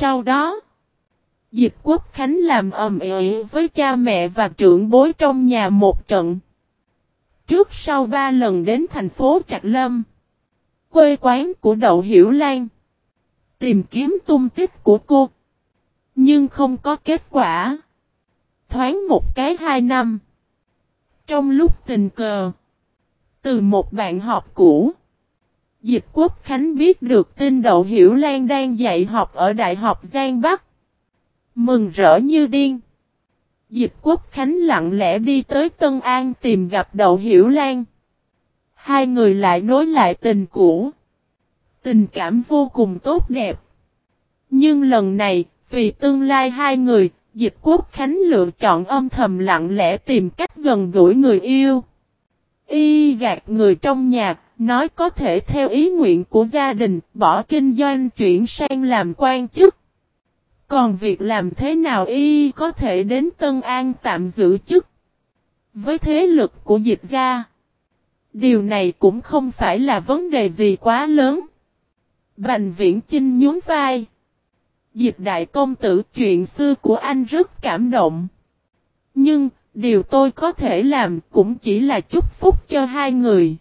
Sau đó, Dịch Quốc Khánh làm ầm ĩ với cha mẹ và trưởng bối trong nhà một trận. Trước sau ba lần đến thành phố Trạc Lâm, quê quán của Đậu Hiểu Lan, tìm kiếm tung tích của cô. Nhưng không có kết quả. Thoáng một cái hai năm. Trong lúc tình cờ, từ một bạn học cũ, Dịch Quốc Khánh biết được tin Đậu Hiểu Lan đang dạy học ở Đại học Giang Bắc. Mừng rỡ như điên. Dịch Quốc Khánh lặng lẽ đi tới Tân An tìm gặp Đậu Hiểu Lan. Hai người lại nối lại tình cũ. Tình cảm vô cùng tốt đẹp. Nhưng lần này, vì tương lai hai người, Dịch Quốc Khánh lựa chọn âm thầm lặng lẽ tìm cách gần gũi người yêu. Y gạt người trong nhà, nói có thể theo ý nguyện của gia đình, bỏ kinh doanh chuyển sang làm quan chức. Còn việc làm thế nào y có thể đến Tân An tạm giữ chức? Với thế lực của dịch gia, điều này cũng không phải là vấn đề gì quá lớn. Bành viễn Chinh nhún vai. Dịch đại công tử chuyện xưa của anh rất cảm động. Nhưng, điều tôi có thể làm cũng chỉ là chúc phúc cho hai người.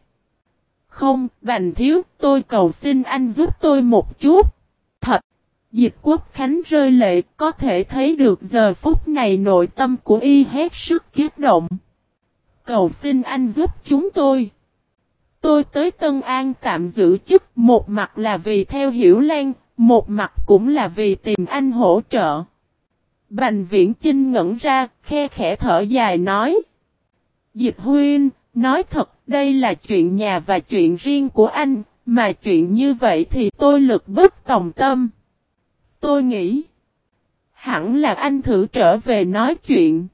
Không, Bành Thiếu, tôi cầu xin anh giúp tôi một chút. Thật, Dịch Quốc Khánh rơi lệ, có thể thấy được giờ phút này nội tâm của y hết sức kiết động. Cầu xin anh giúp chúng tôi. Tôi tới Tân An tạm giữ chức một mặt là vì theo Hiểu Lan, một mặt cũng là vì tìm anh hỗ trợ. Bành viễn Chinh ngẩn ra, khe khẽ thở dài nói. Dịch huyên, nói thật, đây là chuyện nhà và chuyện riêng của anh, mà chuyện như vậy thì tôi lực bất tòng tâm. Tôi nghĩ, hẳn là anh thử trở về nói chuyện.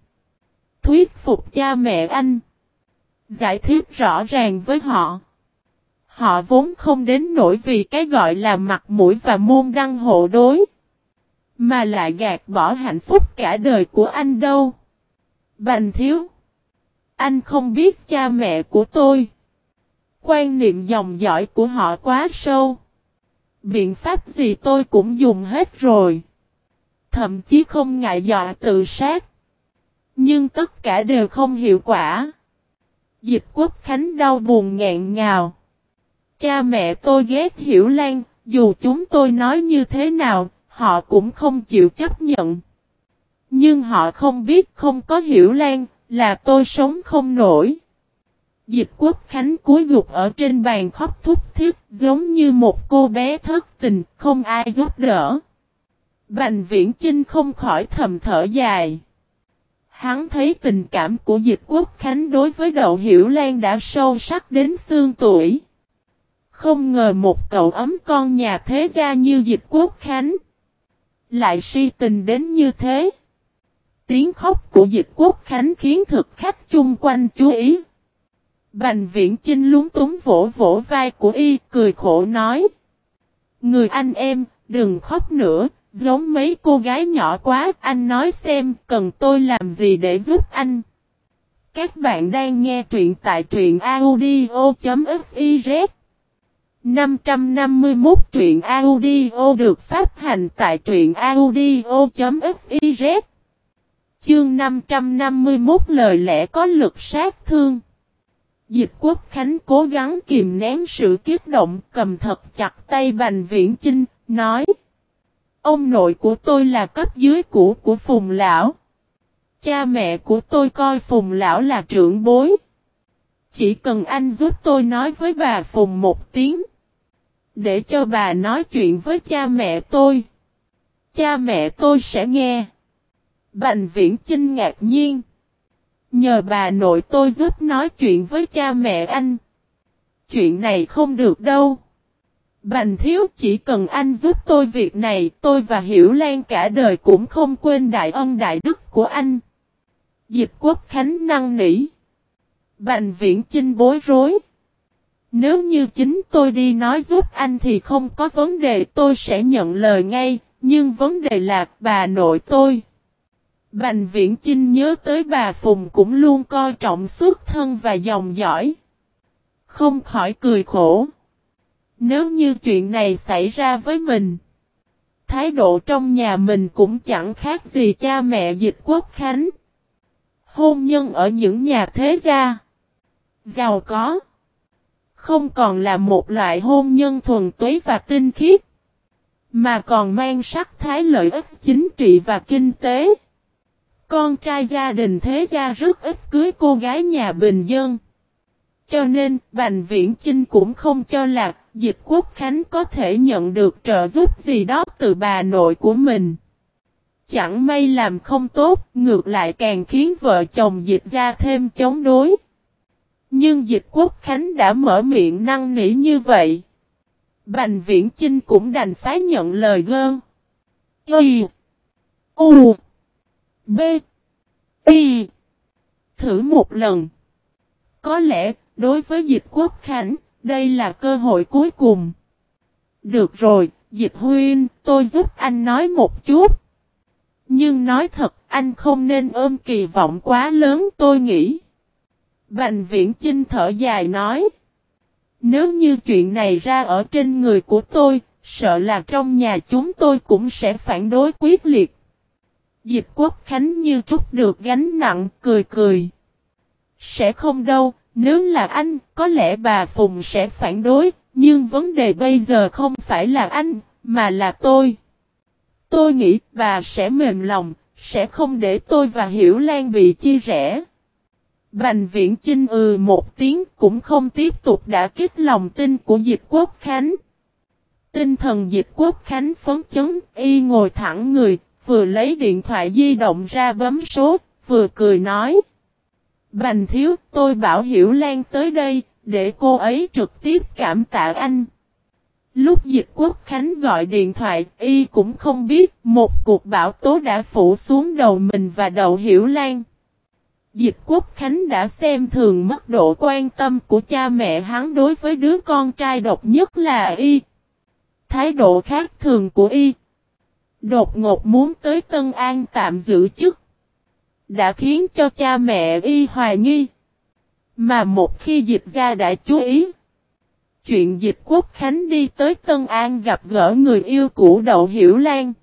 Thuyết phục cha mẹ anh. Giải thích rõ ràng với họ. Họ vốn không đến nổi vì cái gọi là mặt mũi và môn đăng hộ đối. Mà lại gạt bỏ hạnh phúc cả đời của anh đâu. Bành thiếu. Anh không biết cha mẹ của tôi. Quan niệm dòng dõi của họ quá sâu. Biện pháp gì tôi cũng dùng hết rồi. Thậm chí không ngại dọa tự sát. Nhưng tất cả đều không hiệu quả. Dịch quốc khánh đau buồn ngẹn ngào. Cha mẹ tôi ghét Hiểu Lan, dù chúng tôi nói như thế nào, họ cũng không chịu chấp nhận. Nhưng họ không biết không có Hiểu Lan, là tôi sống không nổi. Dịch quốc khánh cúi gục ở trên bàn khóc thúc thiết, giống như một cô bé thất tình, không ai giúp đỡ. Bành viễn Chinh không khỏi thầm thở dài. Hắn thấy tình cảm của dịch quốc khánh đối với đậu hiểu lan đã sâu sắc đến xương tuổi. Không ngờ một cậu ấm con nhà thế gia như dịch quốc khánh. Lại si tình đến như thế. Tiếng khóc của dịch quốc khánh khiến thực khách chung quanh chú ý. Bành viễn chinh lúng túng vỗ vỗ vai của y cười khổ nói. Người anh em, đừng khóc nữa, giống mấy cô gái nhỏ quá, anh nói xem cần tôi làm gì để giúp anh. Các bạn đang nghe truyện tại truyện audio.fiz 551 truyện audio được phát hành tại truyện audio.fiz Chương 551 lời lẽ có lực sát thương Dịch quốc khánh cố gắng kìm nén sự kiết động cầm thật chặt tay Bành Viễn Chinh, nói Ông nội của tôi là cấp dưới cũ của Phùng Lão. Cha mẹ của tôi coi Phùng Lão là trưởng bối. Chỉ cần anh giúp tôi nói với bà Phùng một tiếng. Để cho bà nói chuyện với cha mẹ tôi. Cha mẹ tôi sẽ nghe. Bành viễn Chinh ngạc nhiên. Nhờ bà nội tôi giúp nói chuyện với cha mẹ anh. Chuyện này không được đâu. Bành thiếu chỉ cần anh giúp tôi việc này tôi và Hiểu Lan cả đời cũng không quên đại ân đại đức của anh. Dịch quốc khánh năng nỉ. Bành viễn Chinh bối rối. Nếu như chính tôi đi nói giúp anh thì không có vấn đề tôi sẽ nhận lời ngay, nhưng vấn đề là bà nội tôi. Bành viễn Chinh nhớ tới bà Phùng cũng luôn coi trọng xuất thân và dòng dõi. Không khỏi cười khổ. Nếu như chuyện này xảy ra với mình, thái độ trong nhà mình cũng chẳng khác gì cha mẹ dịch quốc khánh. Hôn nhân ở những nhà thế gia. Giàu có. Không còn là một loại hôn nhân thuần túy và tinh khiết. Mà còn mang sắc thái lợi ích chính trị và kinh tế. Con trai gia đình thế gia rất ít cưới cô gái nhà bình dân. Cho nên, Bành Viễn Chinh cũng không cho là Dịch Quốc Khánh có thể nhận được trợ giúp gì đó từ bà nội của mình. Chẳng may làm không tốt, ngược lại càng khiến vợ chồng dịch ra thêm chống đối. Nhưng dịch quốc khánh đã mở miệng năng nỉ như vậy. Bành viễn Trinh cũng đành phái nhận lời gơn. Y. U. B. Y. Thử một lần. Có lẽ, đối với dịch quốc khánh, đây là cơ hội cuối cùng. Được rồi, dịch huyên, tôi giúp anh nói một chút. Nhưng nói thật, anh không nên ôm kỳ vọng quá lớn tôi nghĩ. Bành viễn Trinh thở dài nói. Nếu như chuyện này ra ở trên người của tôi, sợ là trong nhà chúng tôi cũng sẽ phản đối quyết liệt. Dịch quốc khánh như trút được gánh nặng, cười cười. Sẽ không đâu, nếu là anh, có lẽ bà Phùng sẽ phản đối, nhưng vấn đề bây giờ không phải là anh, mà là tôi. Tôi nghĩ bà sẽ mềm lòng, sẽ không để tôi và Hiểu Lan bị chia rẽ. Bành viễn Trinh ừ một tiếng cũng không tiếp tục đã kích lòng tin của dịch quốc khánh. Tinh thần dịch quốc khánh phấn chấn, y ngồi thẳng người, vừa lấy điện thoại di động ra bấm số, vừa cười nói. Bành thiếu, tôi bảo Hiểu Lan tới đây, để cô ấy trực tiếp cảm tạ anh. Lúc dịch quốc khánh gọi điện thoại, y cũng không biết một cuộc bão tố đã phủ xuống đầu mình và đầu Hiểu Lan. Dịch quốc khánh đã xem thường mức độ quan tâm của cha mẹ hắn đối với đứa con trai độc nhất là y. Thái độ khác thường của y. Đột ngột muốn tới Tân An tạm giữ chức. Đã khiến cho cha mẹ y hoài nghi. Mà một khi dịch ra đã chú ý. Chuyện dịch quốc khánh đi tới Tân An gặp gỡ người yêu cũ Đậu Hiểu Lan.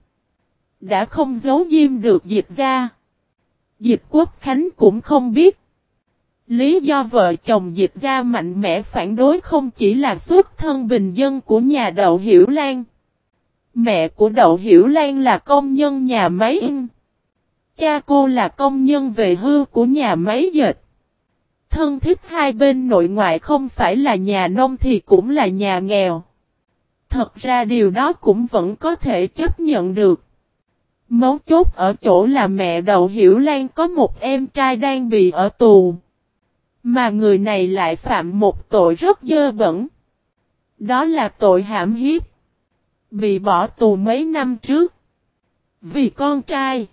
Đã không giấu diêm được dịch ra. Dịch quốc khánh cũng không biết. Lý do vợ chồng dịch ra mạnh mẽ phản đối không chỉ là xuất thân bình dân của nhà Đậu Hiểu Lan. Mẹ của Đậu Hiểu Lan là công nhân nhà máy in. Cha cô là công nhân về hưu của nhà máy dệt. Thân thích hai bên nội ngoại không phải là nhà nông thì cũng là nhà nghèo. Thật ra điều đó cũng vẫn có thể chấp nhận được. Mấu chốt ở chỗ là mẹ Đậu Hiểu Lan có một em trai đang bị ở tù. Mà người này lại phạm một tội rất dơ bẩn. Đó là tội hãm hiếp. Bị bỏ tù mấy năm trước. Vì con trai.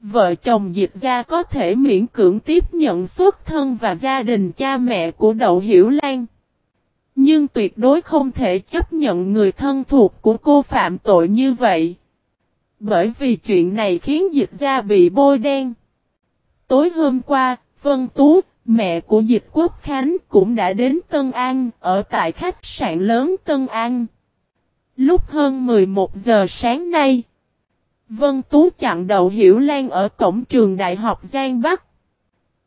Vợ chồng Diệp Gia có thể miễn cưỡng tiếp nhận xuất thân và gia đình cha mẹ của Đậu Hiểu Lan. Nhưng tuyệt đối không thể chấp nhận người thân thuộc của cô phạm tội như vậy. Bởi vì chuyện này khiến Diệp Gia bị bôi đen. Tối hôm qua, Vân Tú, mẹ của Diệp Quốc Khánh cũng đã đến Tân An, ở tại khách sạn lớn Tân An. Lúc hơn 11 giờ sáng nay, Vân Tú chặn đầu Hiểu Lan ở cổng trường Đại học Giang Bắc.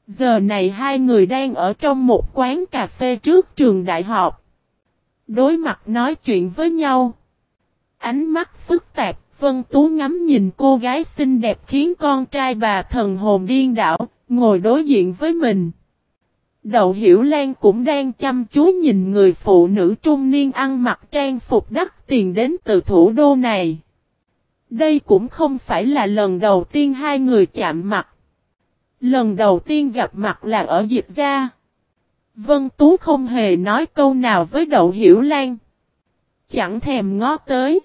Giờ này hai người đang ở trong một quán cà phê trước trường đại học. Đối mặt nói chuyện với nhau. Ánh mắt phức tạp, Vân Tú ngắm nhìn cô gái xinh đẹp khiến con trai bà thần hồn điên đảo, ngồi đối diện với mình. Đậu Hiểu Lan cũng đang chăm chú nhìn người phụ nữ trung niên ăn mặc trang phục đắt tiền đến từ thủ đô này. Đây cũng không phải là lần đầu tiên hai người chạm mặt. Lần đầu tiên gặp mặt là ở Diệp Gia. Vân Tú không hề nói câu nào với Đậu Hiểu Lan. Chẳng thèm ngó tới.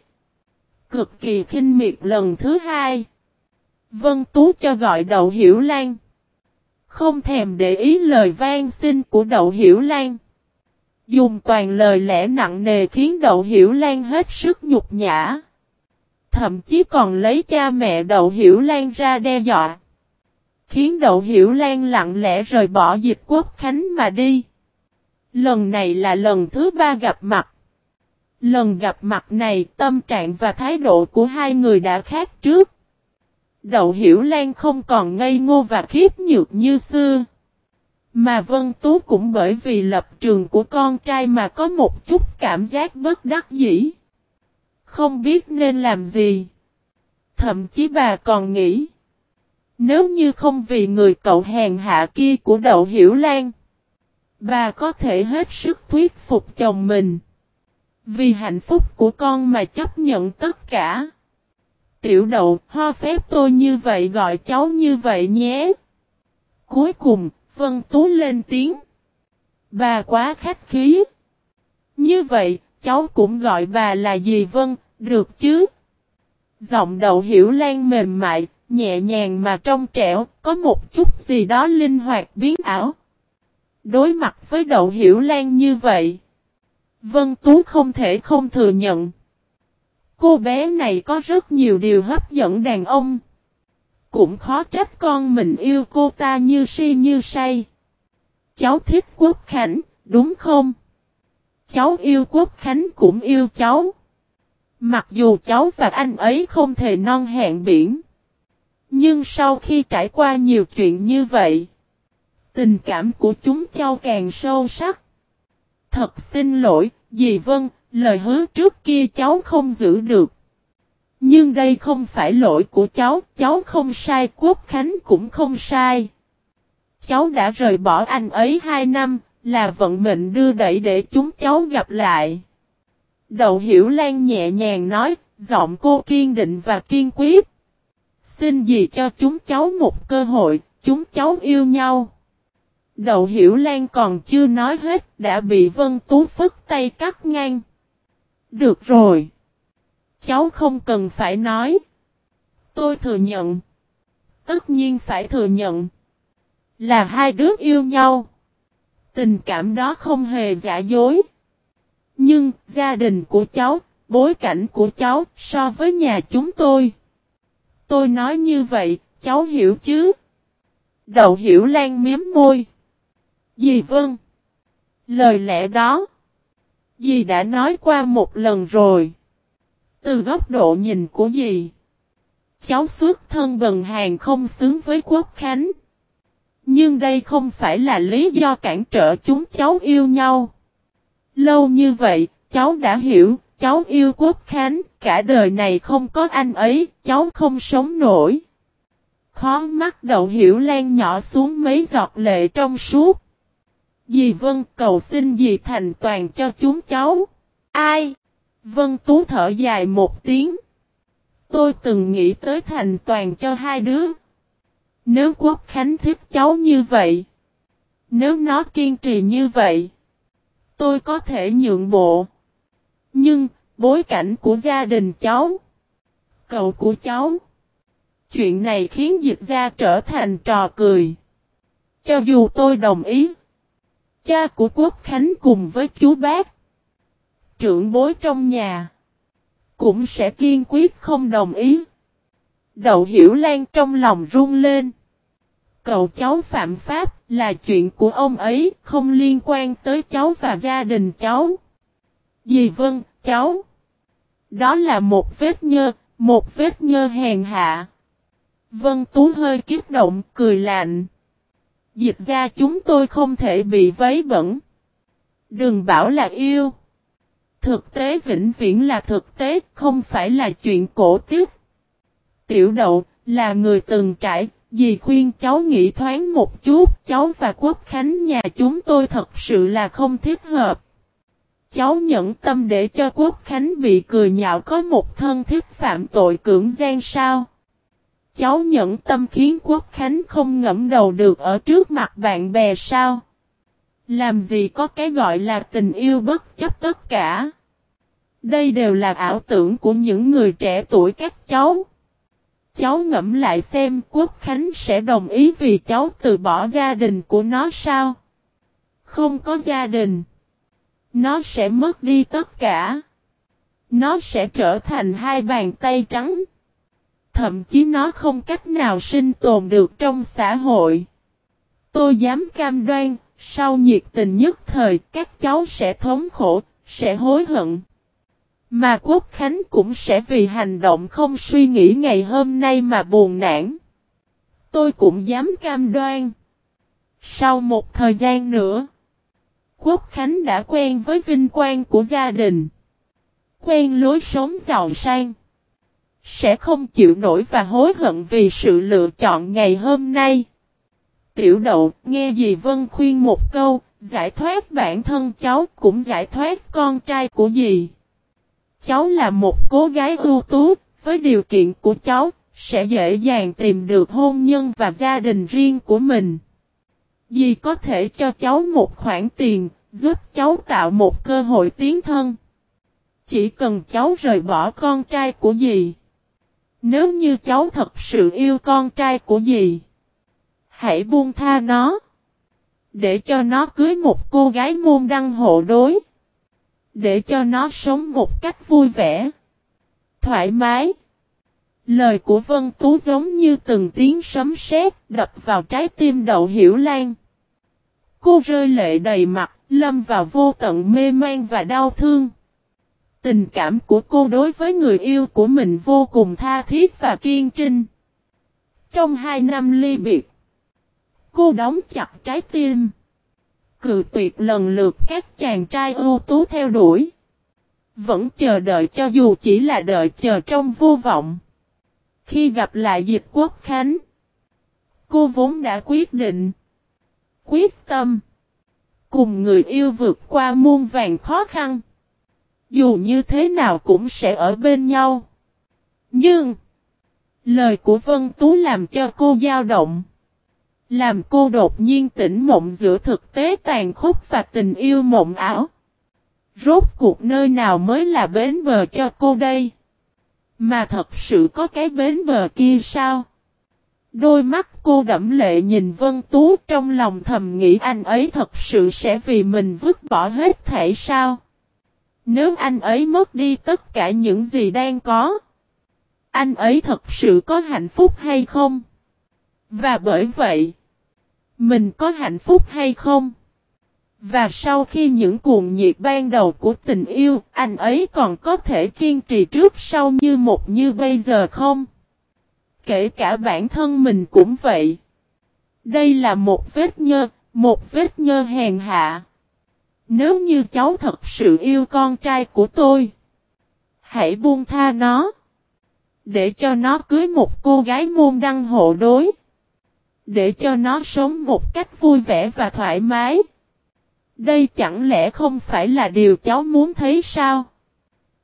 Cực kỳ khinh miệt lần thứ hai. Vân Tú cho gọi Đậu Hiểu Lan. Không thèm để ý lời van xin của Đậu Hiểu Lan. Dùng toàn lời lẽ nặng nề khiến Đậu Hiểu Lan hết sức nhục nhã. Thậm chí còn lấy cha mẹ Đậu Hiểu Lan ra đe dọa. Khiến Đậu Hiểu Lan lặng lẽ rời bỏ dịch quốc khánh mà đi. Lần này là lần thứ ba gặp mặt. Lần gặp mặt này, tâm trạng và thái độ của hai người đã khác trước. Đậu Hiểu Lan không còn ngây ngô và khiếp nhược như xưa. Mà Vân Tú cũng bởi vì lập trường của con trai mà có một chút cảm giác bất đắc dĩ. Không biết nên làm gì. Thậm chí bà còn nghĩ. Nếu như không vì người cậu hèn hạ kia của Đậu Hiểu Lan. Bà có thể hết sức thuyết phục chồng mình. Vì hạnh phúc của con mà chấp nhận tất cả. Tiểu đậu, ho phép tôi như vậy gọi cháu như vậy nhé. Cuối cùng, Vân Tú lên tiếng. Bà quá khách khí. Như vậy, cháu cũng gọi bà là gì Vân, được chứ? Giọng đậu hiểu lan mềm mại, nhẹ nhàng mà trong trẻo, có một chút gì đó linh hoạt biến ảo. Đối mặt với đậu hiểu lan như vậy, Vân Tú không thể không thừa nhận. Cô bé này có rất nhiều điều hấp dẫn đàn ông. Cũng khó trách con mình yêu cô ta như si như say. Cháu thích Quốc Khánh, đúng không? Cháu yêu Quốc Khánh cũng yêu cháu. Mặc dù cháu và anh ấy không thể non hẹn biển. Nhưng sau khi trải qua nhiều chuyện như vậy, tình cảm của chúng cháu càng sâu sắc. Thật xin lỗi, dì Vân, lời hứa trước kia cháu không giữ được. Nhưng đây không phải lỗi của cháu, cháu không sai, Quốc Khánh cũng không sai. Cháu đã rời bỏ anh ấy hai năm, là vận mệnh đưa đẩy để chúng cháu gặp lại. Đậu Hiểu Lan nhẹ nhàng nói, giọng cô kiên định và kiên quyết. Xin gì cho chúng cháu một cơ hội, chúng cháu yêu nhau. Đậu Hiểu Lan còn chưa nói hết, đã bị Vân Tú phức tay cắt ngang. Được rồi. Cháu không cần phải nói. Tôi thừa nhận. Tất nhiên phải thừa nhận. Là hai đứa yêu nhau. Tình cảm đó không hề giả dối. Nhưng gia đình của cháu, bối cảnh của cháu so với nhà chúng tôi. Tôi nói như vậy, cháu hiểu chứ? Đậu hiểu lan miếm môi. Dì vâng. Lời lẽ đó. Dì đã nói qua một lần rồi. Từ góc độ nhìn của dì. Cháu xuất thân bần hàng không xứng với quốc khánh. Nhưng đây không phải là lý do cản trở chúng cháu yêu nhau. Lâu như vậy, cháu đã hiểu, cháu yêu quốc khánh, cả đời này không có anh ấy, cháu không sống nổi. Khó mắt đậu hiểu lan nhỏ xuống mấy giọt lệ trong suốt. Dì Vân cầu xin dì thành toàn cho chúng cháu. Ai? Vân Tú thở dài một tiếng. Tôi từng nghĩ tới thành toàn cho hai đứa. Nếu Quốc Khánh thích cháu như vậy. Nếu nó kiên trì như vậy. Tôi có thể nhượng bộ. Nhưng, bối cảnh của gia đình cháu. Cậu của cháu. Chuyện này khiến dịch gia trở thành trò cười. Cho dù tôi đồng ý. Cha của Quốc Khánh cùng với chú bác. Trưởng bối trong nhà. Cũng sẽ kiên quyết không đồng ý. Đậu Hiểu Lan trong lòng run lên. Cậu cháu phạm pháp là chuyện của ông ấy, không liên quan tới cháu và gia đình cháu. Dì Vân, cháu. Đó là một vết nhơ, một vết nhơ hèn hạ. Vân Tú hơi kiếp động, cười lạnh. Dịch ra chúng tôi không thể bị vấy bẩn. Đừng bảo là yêu. Thực tế vĩnh viễn là thực tế, không phải là chuyện cổ tiếp. Tiểu đậu, là người từng trải, dì khuyên cháu nghĩ thoáng một chút, cháu và quốc khánh nhà chúng tôi thật sự là không thích hợp. Cháu nhẫn tâm để cho quốc khánh bị cười nhạo có một thân thiết phạm tội cưỡng gian sao? Cháu nhẫn tâm khiến quốc khánh không ngẫm đầu được ở trước mặt bạn bè sao? Làm gì có cái gọi là tình yêu bất chấp tất cả? Đây đều là ảo tưởng của những người trẻ tuổi các cháu. Cháu ngẫm lại xem Quốc Khánh sẽ đồng ý vì cháu từ bỏ gia đình của nó sao? Không có gia đình. Nó sẽ mất đi tất cả. Nó sẽ trở thành hai bàn tay trắng. Thậm chí nó không cách nào sinh tồn được trong xã hội. Tôi dám cam đoan, sau nhiệt tình nhất thời các cháu sẽ thống khổ, sẽ hối hận. Mà Quốc Khánh cũng sẽ vì hành động không suy nghĩ ngày hôm nay mà buồn nản. Tôi cũng dám cam đoan. Sau một thời gian nữa, Quốc Khánh đã quen với vinh quang của gia đình. Quen lối sống giàu sang. Sẽ không chịu nổi và hối hận vì sự lựa chọn ngày hôm nay. Tiểu đậu, nghe dì Vân khuyên một câu, giải thoát bản thân cháu cũng giải thoát con trai của dì. Cháu là một cô gái ưu tú, với điều kiện của cháu, sẽ dễ dàng tìm được hôn nhân và gia đình riêng của mình. Dì có thể cho cháu một khoản tiền, giúp cháu tạo một cơ hội tiến thân. Chỉ cần cháu rời bỏ con trai của dì. Nếu như cháu thật sự yêu con trai của dì, hãy buông tha nó. Để cho nó cưới một cô gái môn đăng hộ đối. Để cho nó sống một cách vui vẻ. Thoải mái. Lời của Vân Tú giống như từng tiếng sấm sét đập vào trái tim đậu hiểu lan. Cô rơi lệ đầy mặt, lâm vào vô tận mê man và đau thương. Tình cảm của cô đối với người yêu của mình vô cùng tha thiết và kiên trinh. Trong hai năm ly biệt, cô đóng chặt trái tim. Cự tuyệt lần lượt các chàng trai ưu tú theo đuổi. Vẫn chờ đợi cho dù chỉ là đợi chờ trong vô vọng. Khi gặp lại dịch quốc khánh, cô vốn đã quyết định, quyết tâm, cùng người yêu vượt qua muôn vàng khó khăn. Dù như thế nào cũng sẽ ở bên nhau. Nhưng, lời của Vân Tú làm cho cô dao động. Làm cô đột nhiên tỉnh mộng giữa thực tế tàn khốc và tình yêu mộng ảo. Rốt cuộc nơi nào mới là bến bờ cho cô đây? Mà thật sự có cái bến bờ kia sao? Đôi mắt cô đẫm lệ nhìn Vân Tú trong lòng thầm nghĩ anh ấy thật sự sẽ vì mình vứt bỏ hết thể sao? Nếu anh ấy mất đi tất cả những gì đang có, anh ấy thật sự có hạnh phúc hay không? Và bởi vậy, mình có hạnh phúc hay không? Và sau khi những cuồng nhiệt ban đầu của tình yêu, anh ấy còn có thể kiên trì trước sau như một như bây giờ không? Kể cả bản thân mình cũng vậy. Đây là một vết nhơ, một vết nhơ hèn hạ. Nếu như cháu thật sự yêu con trai của tôi, hãy buông tha nó. Để cho nó cưới một cô gái môn đăng hộ đối. Để cho nó sống một cách vui vẻ và thoải mái. Đây chẳng lẽ không phải là điều cháu muốn thấy sao?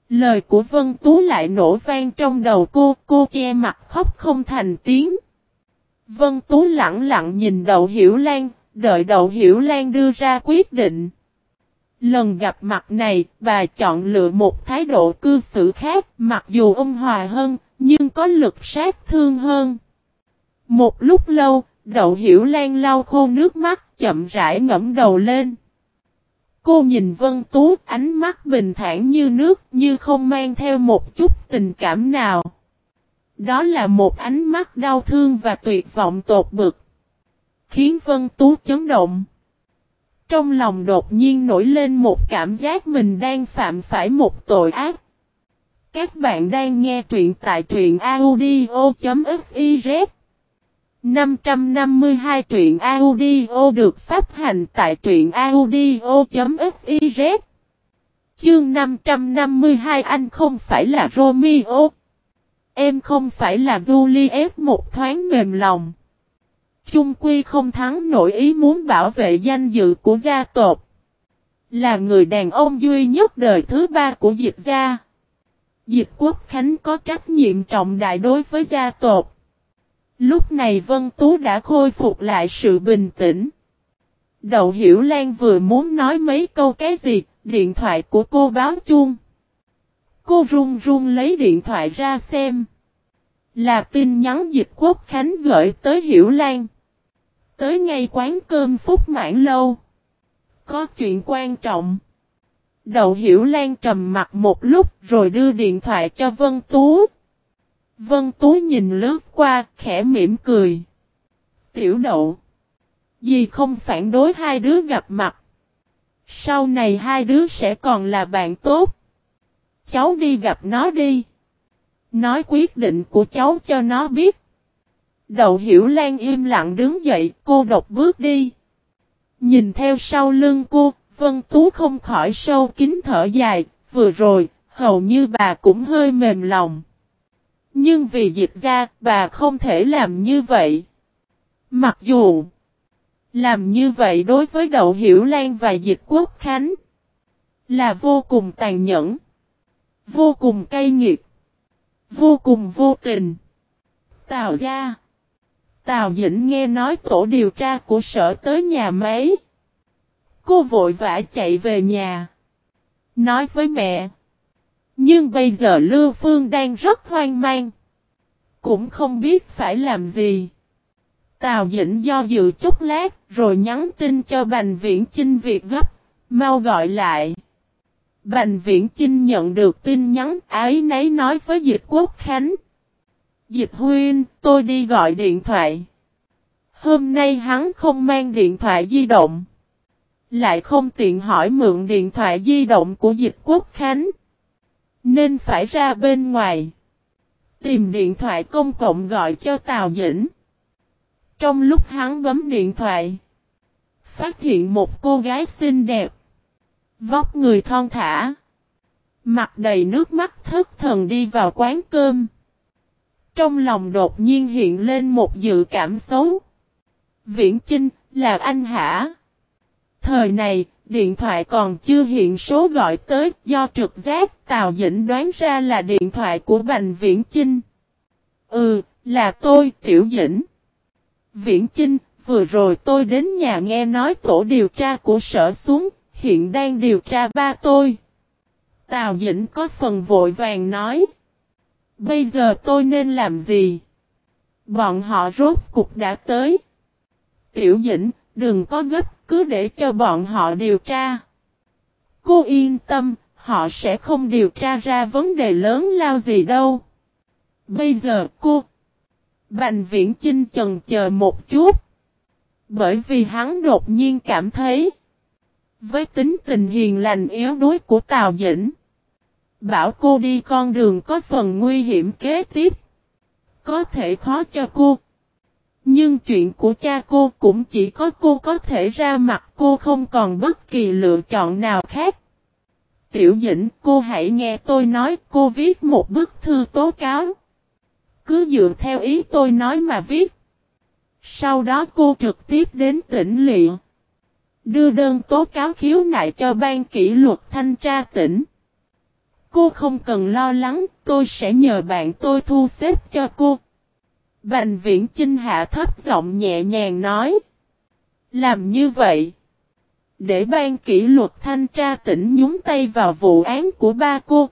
Lời của Vân Tú lại nổ vang trong đầu cô, cô che mặt khóc không thành tiếng. Vân Tú lặng lặng nhìn Đậu Hiểu Lan, đợi Đậu Hiểu Lan đưa ra quyết định. Lần gặp mặt này, bà chọn lựa một thái độ cư xử khác, mặc dù ông hòa hơn, nhưng có lực sát thương hơn. Một lúc lâu, Đậu Hiểu Lan lau khô nước mắt, chậm rãi ngẫm đầu lên. Cô nhìn Vân Tú, ánh mắt bình thản như nước, như không mang theo một chút tình cảm nào. Đó là một ánh mắt đau thương và tuyệt vọng tột bực. Khiến Vân Tú chấn động. Trong lòng đột nhiên nổi lên một cảm giác mình đang phạm phải một tội ác. Các bạn đang nghe truyện tại truyện audio.fiz 552 truyện audio được phát hành tại truyện audio.fiz Chương 552 anh không phải là Romeo. Em không phải là Juliet, một thoáng mềm lòng. Chung quy không thắng nổi ý muốn bảo vệ danh dự của gia tộc Là người đàn ông duy nhất đời thứ ba của Diệp gia Diệp Quốc Khánh có trách nhiệm trọng đại đối với gia tộc Lúc này Vân Tú đã khôi phục lại sự bình tĩnh. Đậu Hiểu Lan vừa muốn nói mấy câu cái gì, điện thoại của cô báo chuông. Cô run run lấy điện thoại ra xem. Là tin nhắn dịch quốc khánh gửi tới Hiểu Lan. Tới ngay quán cơm Phúc Mãn Lâu. Có chuyện quan trọng. Đậu Hiểu Lan trầm mặt một lúc rồi đưa điện thoại cho Vân Tú. Vân Tú nhìn lướt qua, khẽ mỉm cười. Tiểu đậu. Dì không phản đối hai đứa gặp mặt. Sau này hai đứa sẽ còn là bạn tốt. cháu đi gặp nó đi. Nói quyết định của cháu cho nó biết. Đậu Hiểu Lan im lặng đứng dậy, cô độc bước đi. Nhìn theo sau lưng cô, Vân Tú không khỏi sâu kín thở dài, vừa rồi, hầu như bà cũng hơi mềm lòng. Nhưng vì dịch ra, bà không thể làm như vậy. Mặc dù, làm như vậy đối với Đậu Hiểu Lan và Dịch Quốc Khánh, là vô cùng tàn nhẫn, vô cùng cay nghiệt, vô cùng vô tình. Tào gia Tào Dĩnh nghe nói tổ điều tra của sở tới nhà máy. Cô vội vã chạy về nhà. Nói với mẹ. Nhưng bây giờ Lưu Phương đang rất hoang mang. Cũng không biết phải làm gì. Tào Dĩnh do dự chút lát rồi nhắn tin cho Bành Viễn Chinh việc gấp. Mau gọi lại. Bành Viễn Chinh nhận được tin nhắn ái nấy nói với Dịch Quốc Khánh. Dịch Huyên, tôi đi gọi điện thoại. Hôm nay hắn không mang điện thoại di động. Lại không tiện hỏi mượn điện thoại di động của dịch quốc khánh. Nên phải ra bên ngoài. Tìm điện thoại công cộng gọi cho Tào Dĩnh. Trong lúc hắn bấm điện thoại. Phát hiện một cô gái xinh đẹp. Vóc người thon thả. Mặt đầy nước mắt thất thần đi vào quán cơm. Trong lòng đột nhiên hiện lên một dự cảm xấu. Viễn Chinh, là anh hả? Thời này, điện thoại còn chưa hiện số gọi tới do trực giác Tào Dĩnh đoán ra là điện thoại của Bành Viễn Chinh. Ừ, là tôi, Tiểu Dĩnh. Viễn Chinh, vừa rồi tôi đến nhà nghe nói tổ điều tra của sở xuống, hiện đang điều tra ba tôi. Tào Dĩnh có phần vội vàng nói. Bây giờ tôi nên làm gì? Bọn họ rốt cục đã tới. Tiểu Dĩnh, đừng có gấp, cứ để cho bọn họ điều tra. Cô yên tâm, họ sẽ không điều tra ra vấn đề lớn lao gì đâu. Bây giờ cô... Bành viễn Trinh chần chờ một chút. Bởi vì hắn đột nhiên cảm thấy. Với tính tình hiền lành yếu đuối của Tào Dĩnh. Bảo cô đi con đường có phần nguy hiểm kế tiếp. Có thể khó cho cô. Nhưng chuyện của cha cô cũng chỉ có cô có thể ra mặt, cô không còn bất kỳ lựa chọn nào khác. Tiểu dĩnh, cô hãy nghe tôi nói, cô viết một bức thư tố cáo. Cứ dựa theo ý tôi nói mà viết. Sau đó cô trực tiếp đến tỉnh Liện. Đưa đơn tố cáo khiếu nại cho ban kỷ luật thanh tra tỉnh. Cô không cần lo lắng, tôi sẽ nhờ bạn tôi thu xếp cho cô. Bành viễn Trinh hạ thấp giọng nhẹ nhàng nói. Làm như vậy. Để ban kỷ luật thanh tra tỉnh nhúng tay vào vụ án của ba cô.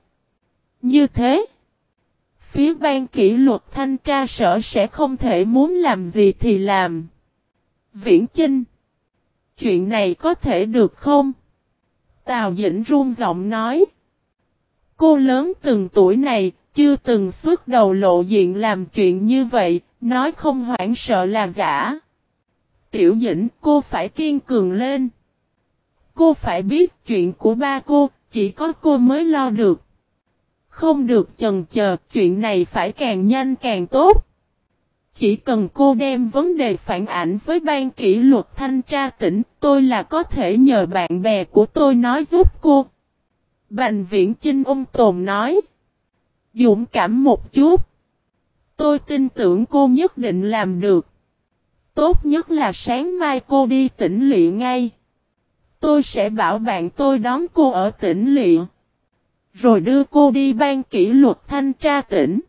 Như thế. Phía ban kỷ luật thanh tra sở sẽ không thể muốn làm gì thì làm. Viễn Chinh. Chuyện này có thể được không? Tào Dĩnh run giọng nói. Cô lớn từng tuổi này, chưa từng xuất đầu lộ diện làm chuyện như vậy, nói không hoảng sợ là giả. Tiểu dĩnh cô phải kiên cường lên. Cô phải biết chuyện của ba cô, chỉ có cô mới lo được. Không được chần chờ, chuyện này phải càng nhanh càng tốt. Chỉ cần cô đem vấn đề phản ảnh với ban kỷ luật thanh tra tỉnh, tôi là có thể nhờ bạn bè của tôi nói giúp cô. Bành viễn trinh ung Tồn nói. Dũng cảm một chút. Tôi tin tưởng cô nhất định làm được. Tốt nhất là sáng mai cô đi tỉnh lỵ ngay. Tôi sẽ bảo bạn tôi đón cô ở tỉnh lỵ. Rồi đưa cô đi ban kỷ luật thanh tra tỉnh.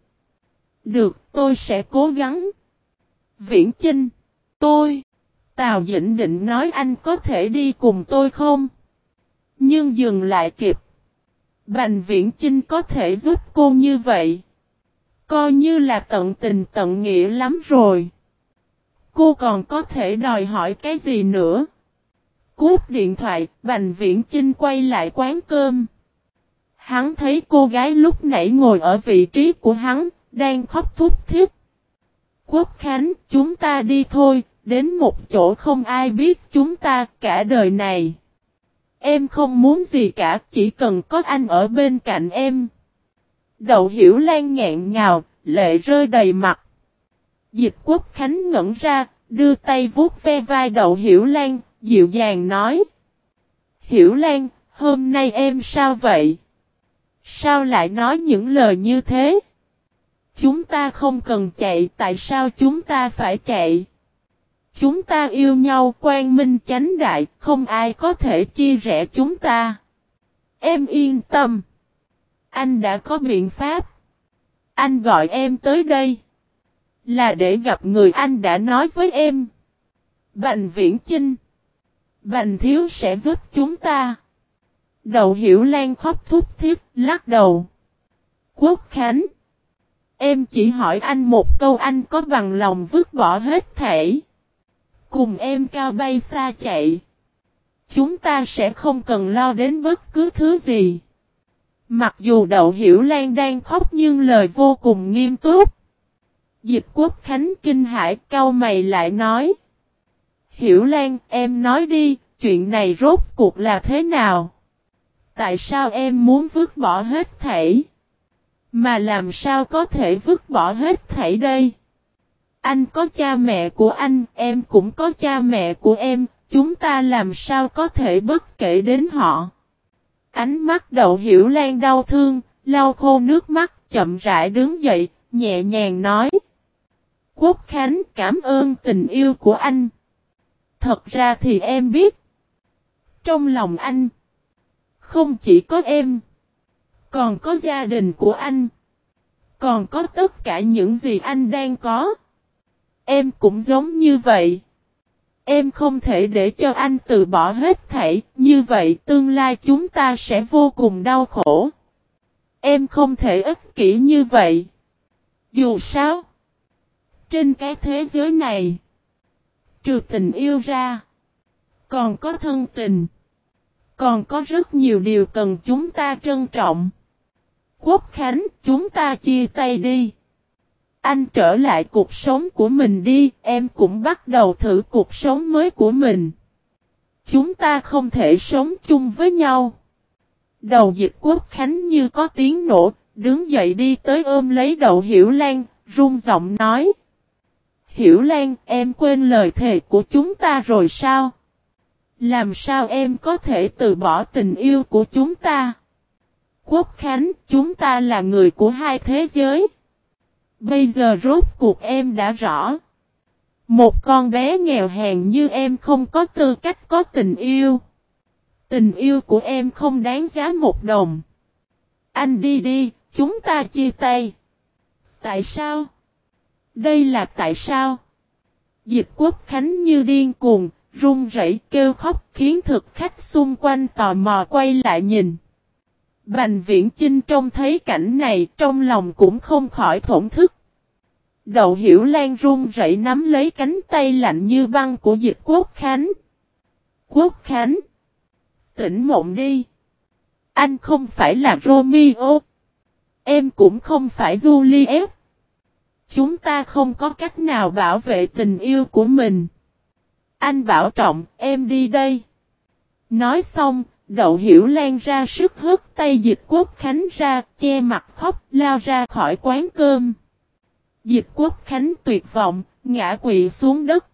Được, tôi sẽ cố gắng. Viễn Chinh, tôi. Tào Dĩnh định nói anh có thể đi cùng tôi không? Nhưng dừng lại kịp. Bành Viễn Chinh có thể giúp cô như vậy. Coi như là tận tình tận nghĩa lắm rồi. Cô còn có thể đòi hỏi cái gì nữa? Cúp điện thoại, Bành Viễn Chinh quay lại quán cơm. Hắn thấy cô gái lúc nãy ngồi ở vị trí của hắn, đang khóc thúc thiết. Quốc Khánh, chúng ta đi thôi, đến một chỗ không ai biết chúng ta cả đời này. Em không muốn gì cả, chỉ cần có anh ở bên cạnh em. Đậu Hiểu Lan ngẹn ngào, lệ rơi đầy mặt. Dịch quốc khánh ngẩn ra, đưa tay vuốt ve vai Đậu Hiểu Lan, dịu dàng nói. Hiểu Lan, hôm nay em sao vậy? Sao lại nói những lời như thế? Chúng ta không cần chạy, tại sao chúng ta phải chạy? Chúng ta yêu nhau quan minh chánh đại, không ai có thể chia rẽ chúng ta. Em yên tâm. Anh đã có biện pháp. Anh gọi em tới đây. Là để gặp người anh đã nói với em. Bành viễn chinh. Bành thiếu sẽ giúp chúng ta. Đầu hiểu lan khóc thúc thiết, lắc đầu. Quốc Khánh. Em chỉ hỏi anh một câu anh có bằng lòng vứt bỏ hết thể. Cùng em cao bay xa chạy. Chúng ta sẽ không cần lo đến bất cứ thứ gì. Mặc dù Đậu Hiểu Lan đang khóc nhưng lời vô cùng nghiêm túc. Dịch quốc khánh kinh hải cao mày lại nói. Hiểu Lan em nói đi, chuyện này rốt cuộc là thế nào? Tại sao em muốn vứt bỏ hết thảy? Mà làm sao có thể vứt bỏ hết thảy đây? Anh có cha mẹ của anh, em cũng có cha mẹ của em, chúng ta làm sao có thể bất kể đến họ? Ánh mắt đậu hiểu lan đau thương, lau khô nước mắt, chậm rãi đứng dậy, nhẹ nhàng nói. Quốc Khánh cảm ơn tình yêu của anh. Thật ra thì em biết. Trong lòng anh, không chỉ có em, còn có gia đình của anh, còn có tất cả những gì anh đang có. Em cũng giống như vậy. Em không thể để cho anh từ bỏ hết thảy, như vậy tương lai chúng ta sẽ vô cùng đau khổ. Em không thể ích kỷ như vậy. Dù sao, trên cái thế giới này, trừ tình yêu ra, còn có thân tình, còn có rất nhiều điều cần chúng ta trân trọng. Quốc Khánh, chúng ta chia tay đi. Anh trở lại cuộc sống của mình đi, em cũng bắt đầu thử cuộc sống mới của mình. Chúng ta không thể sống chung với nhau. Đầu dịch quốc khánh như có tiếng nổ, đứng dậy đi tới ôm lấy đầu Hiểu Lan, run giọng nói. Hiểu Lan, em quên lời thề của chúng ta rồi sao? Làm sao em có thể từ bỏ tình yêu của chúng ta? Quốc Khánh, chúng ta là người của hai thế giới. Bây giờ rốt cuộc em đã rõ. Một con bé nghèo hèn như em không có tư cách có tình yêu. Tình yêu của em không đáng giá một đồng. Anh đi đi, chúng ta chia tay. Tại sao? Đây là tại sao? Dịch quốc khánh như điên cuồng, run rẩy kêu khóc khiến thực khách xung quanh tò mò quay lại nhìn. Bành viễn Chinh trông thấy cảnh này trong lòng cũng không khỏi thổn thức. Đậu hiểu lan run rẩy nắm lấy cánh tay lạnh như băng của dịch quốc khánh. Quốc khánh. Tỉnh mộng đi. Anh không phải là Romeo. Em cũng không phải Juliet. Chúng ta không có cách nào bảo vệ tình yêu của mình. Anh bảo trọng, em đi đây. Nói xong, Đậu Hiểu Lan ra sức hớt tay dịch quốc khánh ra, che mặt khóc, lao ra khỏi quán cơm. Dịch quốc khánh tuyệt vọng, ngã quỵ xuống đất.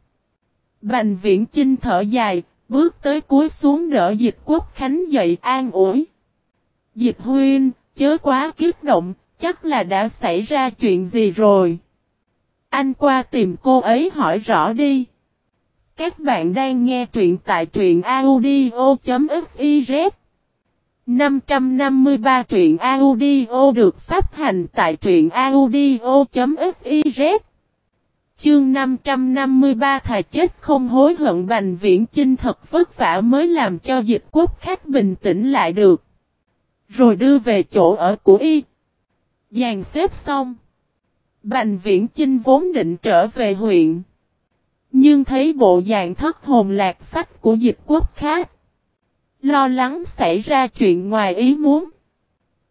Bành viễn chinh thở dài, bước tới cuối xuống đỡ dịch quốc khánh dậy an ủi. Dịch huyên, chớ quá kiếp động, chắc là đã xảy ra chuyện gì rồi. Anh qua tìm cô ấy hỏi rõ đi. Các bạn đang nghe truyện tại truyện audio.fiz 553 truyện audio được phát hành tại truyện audio.fiz Chương 553 thà chết không hối hận Bành Viễn Chinh thật vất vả mới làm cho dịch quốc khách bình tĩnh lại được. Rồi đưa về chỗ ở của y. Dàn xếp xong. Bành Viễn Chinh vốn định trở về huyện. Nhưng thấy bộ dạng thất hồn lạc phách của dịch quốc khác. Lo lắng xảy ra chuyện ngoài ý muốn.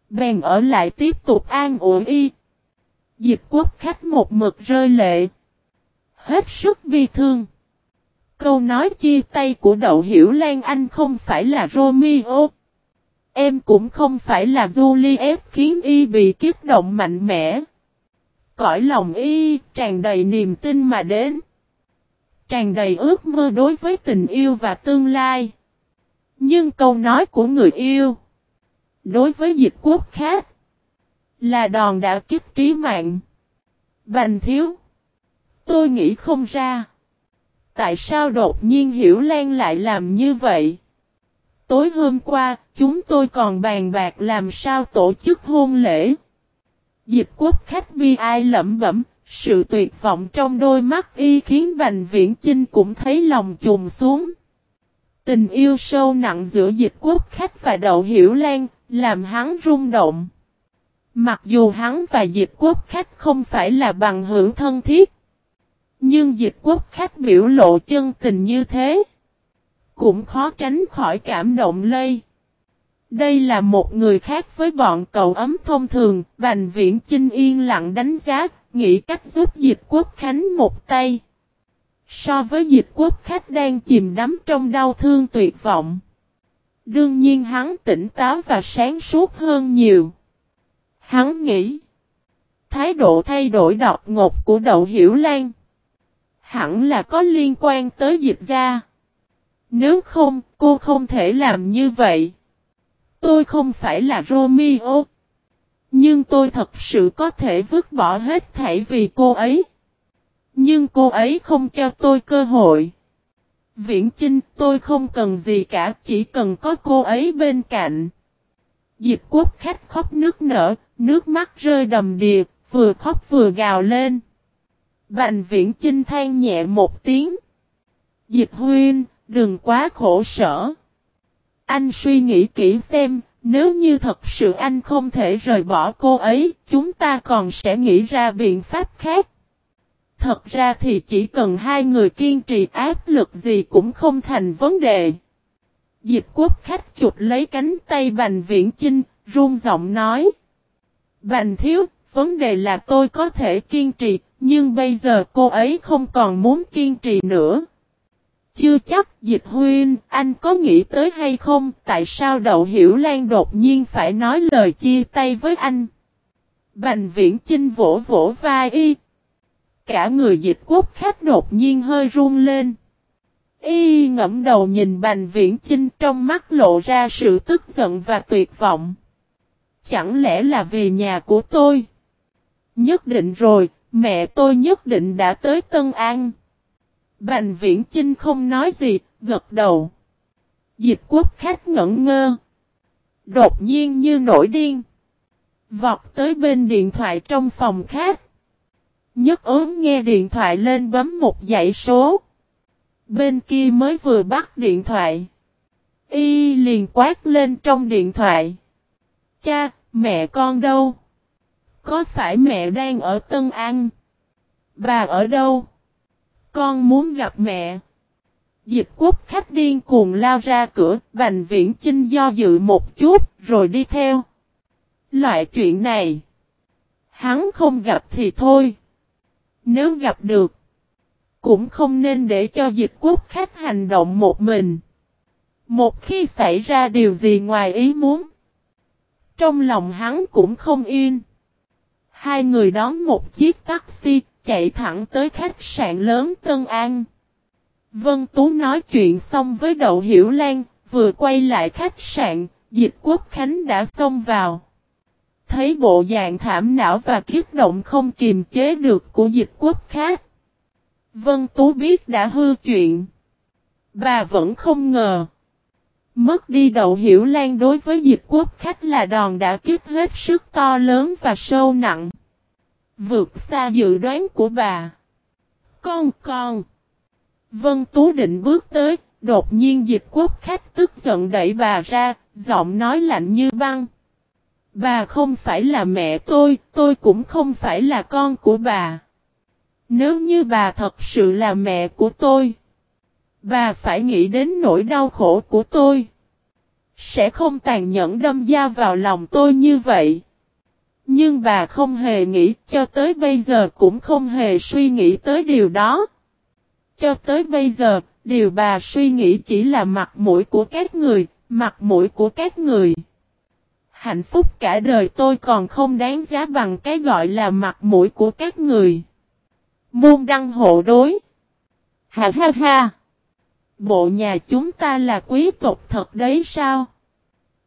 Bèn ở lại tiếp tục an ủi y. Dịch quốc khách một mực rơi lệ. Hết sức bi thương. Câu nói chia tay của đậu hiểu Lan Anh không phải là Romeo. Em cũng không phải là Juliet khiến y bị kiếp động mạnh mẽ. Cõi lòng y tràn đầy niềm tin mà đến. Tràn đầy ước mơ đối với tình yêu và tương lai. Nhưng câu nói của người yêu. Đối với dịch quốc khác. Là đòn đã kích trí mạng. Bành thiếu. Tôi nghĩ không ra. Tại sao đột nhiên Hiểu Lan lại làm như vậy? Tối hôm qua, chúng tôi còn bàn bạc làm sao tổ chức hôn lễ. Dịch quốc khách bi ai lẩm bẩm, sự tuyệt vọng trong đôi mắt y khiến Bành Viễn Chinh cũng thấy lòng trùng xuống. Tình yêu sâu nặng giữa dịch quốc khách và đậu hiểu lan, làm hắn rung động. Mặc dù hắn và dịch quốc khách không phải là bằng hữu thân thiết. Nhưng dịch quốc khách biểu lộ chân tình như thế. Cũng khó tránh khỏi cảm động lây. Đây là một người khác với bọn cậu ấm thông thường, Bành Viễn Chinh yên lặng đánh giá, nghĩ cách giúp dịch quốc khánh một tay. So với dịch quốc khách đang chìm đắm trong đau thương tuyệt vọng. Đương nhiên hắn tỉnh táo và sáng suốt hơn nhiều. Hắn nghĩ. Thái độ thay đổi đột ngột của đậu hiểu lan. Hẳn là có liên quan tới dịch gia. Nếu không, cô không thể làm như vậy. Tôi không phải là Romeo. Nhưng tôi thật sự có thể vứt bỏ hết thảy vì cô ấy. Nhưng cô ấy không cho tôi cơ hội. Viễn Chinh, tôi không cần gì cả, chỉ cần có cô ấy bên cạnh. Dịch quốc khách khóc nước nở, nước mắt rơi đầm đìa, vừa khóc vừa gào lên. Bành Viễn Chinh than nhẹ một tiếng. Dịch huyên, đừng quá khổ sở. Anh suy nghĩ kỹ xem, nếu như thật sự anh không thể rời bỏ cô ấy, chúng ta còn sẽ nghĩ ra biện pháp khác. Thật ra thì chỉ cần hai người kiên trì áp lực gì cũng không thành vấn đề. Dịch quốc khách chụp lấy cánh tay Bành Viễn Chinh, run giọng nói. Bành thiếu, vấn đề là tôi có thể kiên trì, nhưng bây giờ cô ấy không còn muốn kiên trì nữa. Chưa chắc dịch huyên, anh có nghĩ tới hay không, tại sao đậu hiểu lan đột nhiên phải nói lời chia tay với anh. Bành viễn chinh vỗ vỗ vai y. Cả người dịch quốc khách đột nhiên hơi run lên. Y ngẫm đầu nhìn bành viễn chinh trong mắt lộ ra sự tức giận và tuyệt vọng. Chẳng lẽ là vì nhà của tôi? Nhất định rồi, mẹ tôi nhất định đã tới Tân An. Bành viễn Trinh không nói gì, gật đầu. Dịch quốc khách ngẩn ngơ. Đột nhiên như nổi điên. Vọt tới bên điện thoại trong phòng khách. Nhất ốm nghe điện thoại lên bấm một dãy số. Bên kia mới vừa bắt điện thoại. Y liền quát lên trong điện thoại. Cha, mẹ con đâu? Có phải mẹ đang ở Tân An? Bà ở đâu? Con muốn gặp mẹ. Dịch quốc khách điên cuồng lao ra cửa, Bành Viễn Chinh do dự một chút, rồi đi theo. Loại chuyện này, hắn không gặp thì thôi. Nếu gặp được, cũng không nên để cho dịch quốc khách hành động một mình. Một khi xảy ra điều gì ngoài ý muốn, trong lòng hắn cũng không yên. Hai người đón một chiếc taxi, chạy thẳng tới khách sạn lớn Tân An. Vân Tú nói chuyện xong với Đậu Hiểu Lan, vừa quay lại khách sạn, dịch quốc khánh đã xông vào. Thấy bộ dạng thảm não và kiếp động không kiềm chế được của dịch quốc khác. Vân Tú biết đã hư chuyện. Bà vẫn không ngờ. Mất đi đậu hiểu lan đối với dịch quốc khách là đòn đã kích hết sức to lớn và sâu nặng. Vượt xa dự đoán của bà. Con con. Vân Tú định bước tới, đột nhiên dịch quốc khách tức giận đẩy bà ra, giọng nói lạnh như băng. Bà không phải là mẹ tôi, tôi cũng không phải là con của bà. Nếu như bà thật sự là mẹ của tôi, bà phải nghĩ đến nỗi đau khổ của tôi. Sẽ không tàn nhẫn đâm da vào lòng tôi như vậy. Nhưng bà không hề nghĩ cho tới bây giờ cũng không hề suy nghĩ tới điều đó. Cho tới bây giờ, điều bà suy nghĩ chỉ là mặt mũi của các người, mặt mũi của các người. hạnh phúc cả đời tôi còn không đáng giá bằng cái gọi là mặt mũi của các người. Môn đăng hộ đối. Ha ha ha. Bộ nhà chúng ta là quý tộc thật đấy sao?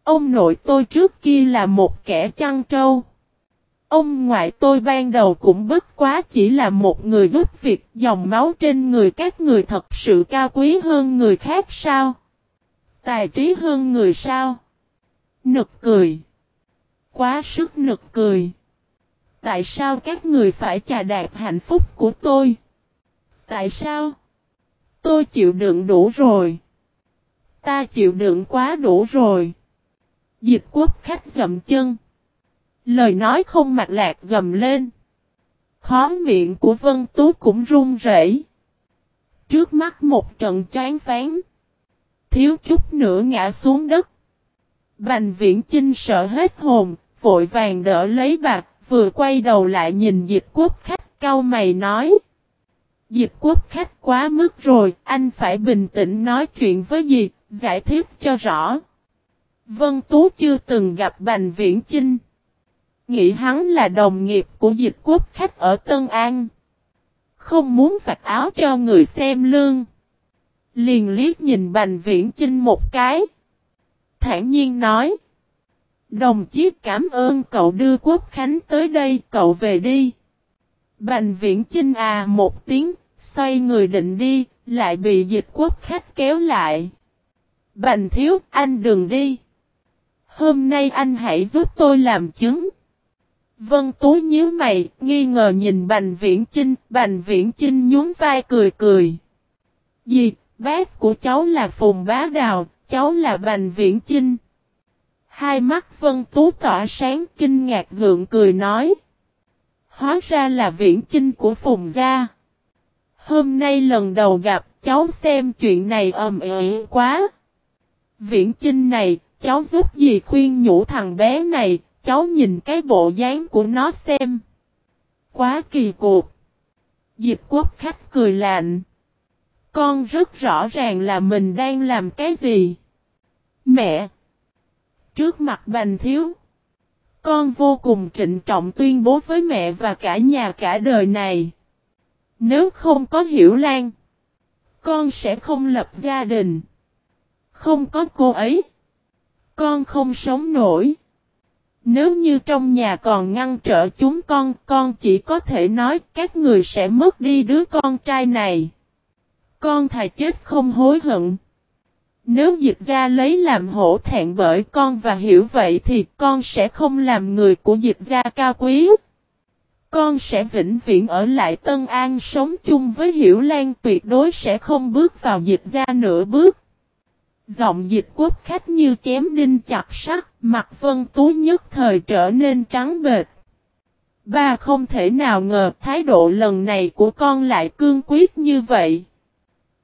Ông nội tôi trước kia là một kẻ chăn trâu. Ông ngoại tôi ban đầu cũng bất quá chỉ là một người giúp việc, dòng máu trên người các người thật sự cao quý hơn người khác sao? Tài trí hơn người sao? Nực cười. Quá sức nực cười. Tại sao các người phải chà đạp hạnh phúc của tôi? Tại sao? Tôi chịu đựng đủ rồi. Ta chịu đựng quá đủ rồi. Dịch quốc khách dậm chân. Lời nói không mạch lạc gầm lên. Khó miệng của Vân Tú cũng run rẩy. Trước mắt một trận chán phán. Thiếu chút nữa ngã xuống đất. Bành viễn chinh sợ hết hồn, vội vàng đỡ lấy bạc, vừa quay đầu lại nhìn dịch quốc khách cau mày nói. Dịch quốc khách quá mức rồi, anh phải bình tĩnh nói chuyện với dịch, giải thích cho rõ. Vân Tú chưa từng gặp Bành Viễn Chinh. Nghĩ hắn là đồng nghiệp của dịch quốc khách ở Tân An. Không muốn phạt áo cho người xem lương. Liền liếc nhìn Bành Viễn Chinh một cái. Thản nhiên nói. Đồng chí cảm ơn cậu đưa quốc khánh tới đây, cậu về đi. Bành Viễn Chinh à một tiếng, xoay người định đi, lại bị dịch quốc khách kéo lại. Bành thiếu, anh đừng đi. Hôm nay anh hãy giúp tôi làm chứng. Vân Tú nhíu mày, nghi ngờ nhìn Bành Viễn Chinh, Bành Viễn Chinh nhún vai cười cười. Gì, bác của cháu là Phùng Bá Đào, cháu là Bành Viễn Chinh. Hai mắt Vân Tú tỏa sáng kinh ngạc gượng cười nói. Hóa ra là Viễn Chinh của Phùng Gia. Hôm nay lần đầu gặp cháu xem chuyện này ầm ĩ quá. Viễn Chinh này, cháu giúp gì khuyên nhủ thằng bé này, cháu nhìn cái bộ dáng của nó xem. Quá kỳ cục. Diệp quốc khách cười lạnh. Con rất rõ ràng là mình đang làm cái gì. Mẹ! Trước mặt bành thiếu. Con vô cùng trịnh trọng tuyên bố với mẹ và cả nhà cả đời này. Nếu không có hiểu lan. Con sẽ không lập gia đình. Không có cô ấy. Con không sống nổi. Nếu như trong nhà còn ngăn trở chúng con, con chỉ có thể nói các người sẽ mất đi đứa con trai này. Con thà chết không hối hận. Nếu dịch gia lấy làm hổ thẹn bởi con và hiểu vậy thì con sẽ không làm người của dịch gia cao quý. Con sẽ vĩnh viễn ở lại Tân An sống chung với Hiểu Lan tuyệt đối sẽ không bước vào dịch gia nửa bước. Giọng dịch quốc khách như chém đinh chặt sắt, mặt vân tú nhất thời trở nên trắng bệt. Ba không thể nào ngờ thái độ lần này của con lại cương quyết như vậy.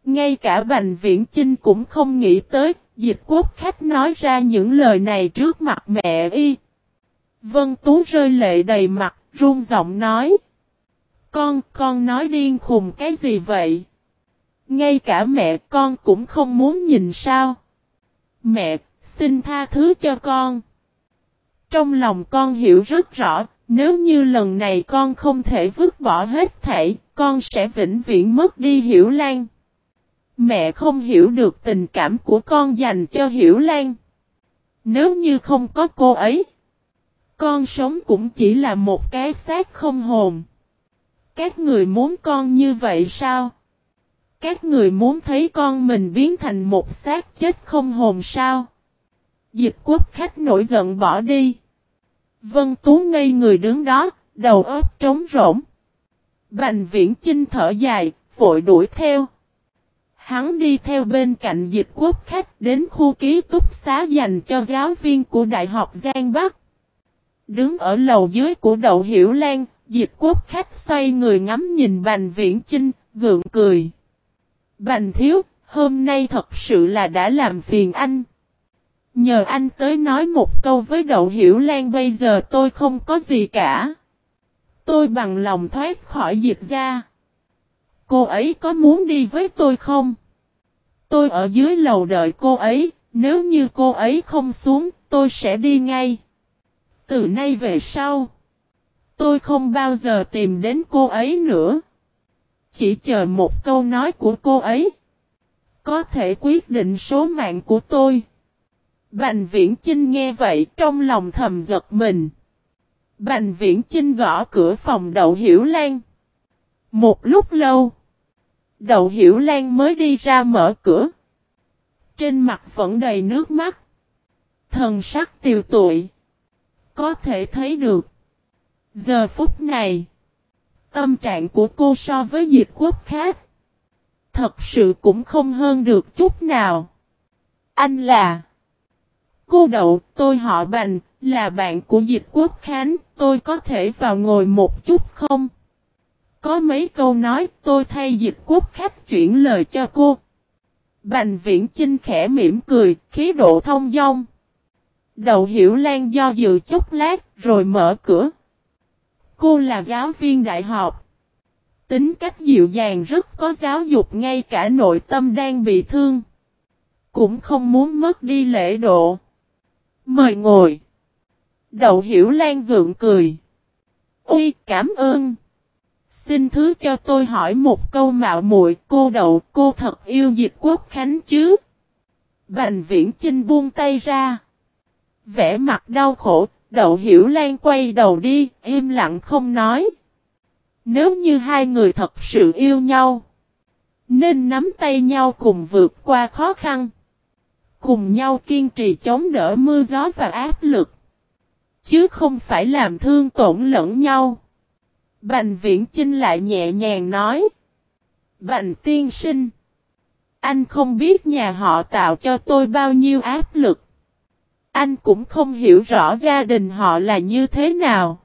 Ngay cả Bành Viễn Chinh cũng không nghĩ tới, dịch quốc khách nói ra những lời này trước mặt mẹ y. Vân Tú rơi lệ đầy mặt, run giọng nói. Con, con nói điên khùng cái gì vậy? Ngay cả mẹ con cũng không muốn nhìn sao. Mẹ, xin tha thứ cho con. Trong lòng con hiểu rất rõ, nếu như lần này con không thể vứt bỏ hết thảy, con sẽ vĩnh viễn mất đi Hiểu Lan. Mẹ không hiểu được tình cảm của con dành cho Hiểu Lan. Nếu như không có cô ấy, con sống cũng chỉ là một cái xác không hồn. Các người muốn con như vậy sao? Các người muốn thấy con mình biến thành một xác chết không hồn sao? Dịch quốc khách nổi giận bỏ đi. Vân Tú ngây người đứng đó, đầu óc trống rỗng. Bành viễn chinh thở dài, vội đuổi theo. Hắn đi theo bên cạnh dịch quốc khách đến khu ký túc xá dành cho giáo viên của Đại học Giang Bắc. Đứng ở lầu dưới của đậu Hiểu Lan, dịch quốc khách xoay người ngắm nhìn Bành Viễn Chinh, gượng cười. Bành Thiếu, hôm nay thật sự là đã làm phiền anh. Nhờ anh tới nói một câu với đậu Hiểu Lan bây giờ tôi không có gì cả. Tôi bằng lòng thoát khỏi dịch ra. Cô ấy có muốn đi với tôi không? Tôi ở dưới lầu đợi cô ấy, nếu như cô ấy không xuống, tôi sẽ đi ngay. Từ nay về sau, tôi không bao giờ tìm đến cô ấy nữa. Chỉ chờ một câu nói của cô ấy. Có thể quyết định số mạng của tôi. Bành viễn Chinh nghe vậy trong lòng thầm giật mình. Bành viễn Chinh gõ cửa phòng đậu hiểu lan. Một lúc lâu. Đậu hiểu lan mới đi ra mở cửa. Trên mặt vẫn đầy nước mắt. Thần sắc tiều tụi. Có thể thấy được. Giờ phút này. Tâm trạng của cô so với dịch quốc khác. Thật sự cũng không hơn được chút nào. Anh là. Cô đậu, tôi họ Bành, là bạn của dịch quốc khánh, tôi có thể vào ngồi một chút không? Có mấy câu nói tôi thay dịch quốc khách chuyển lời cho cô. Bành viễn Trinh khẽ mỉm cười, khí độ thông dong. Đậu hiểu lan do dự chút lát, rồi mở cửa. Cô là giáo viên đại học. Tính cách dịu dàng rất có giáo dục ngay cả nội tâm đang bị thương. Cũng không muốn mất đi lễ độ. Mời ngồi. Đậu hiểu lan gượng cười. Ui, cảm ơn. Xin thứ cho tôi hỏi một câu mạo muội cô đậu cô thật yêu dịch quốc khánh chứ? Bành viễn Trinh buông tay ra. Vẽ mặt đau khổ, đậu hiểu lan quay đầu đi, im lặng không nói. Nếu như hai người thật sự yêu nhau, nên nắm tay nhau cùng vượt qua khó khăn. Cùng nhau kiên trì chống đỡ mưa gió và áp lực. Chứ không phải làm thương tổn lẫn nhau. Bành viễn Chinh lại nhẹ nhàng nói. Bành tiên sinh. Anh không biết nhà họ tạo cho tôi bao nhiêu áp lực. Anh cũng không hiểu rõ gia đình họ là như thế nào.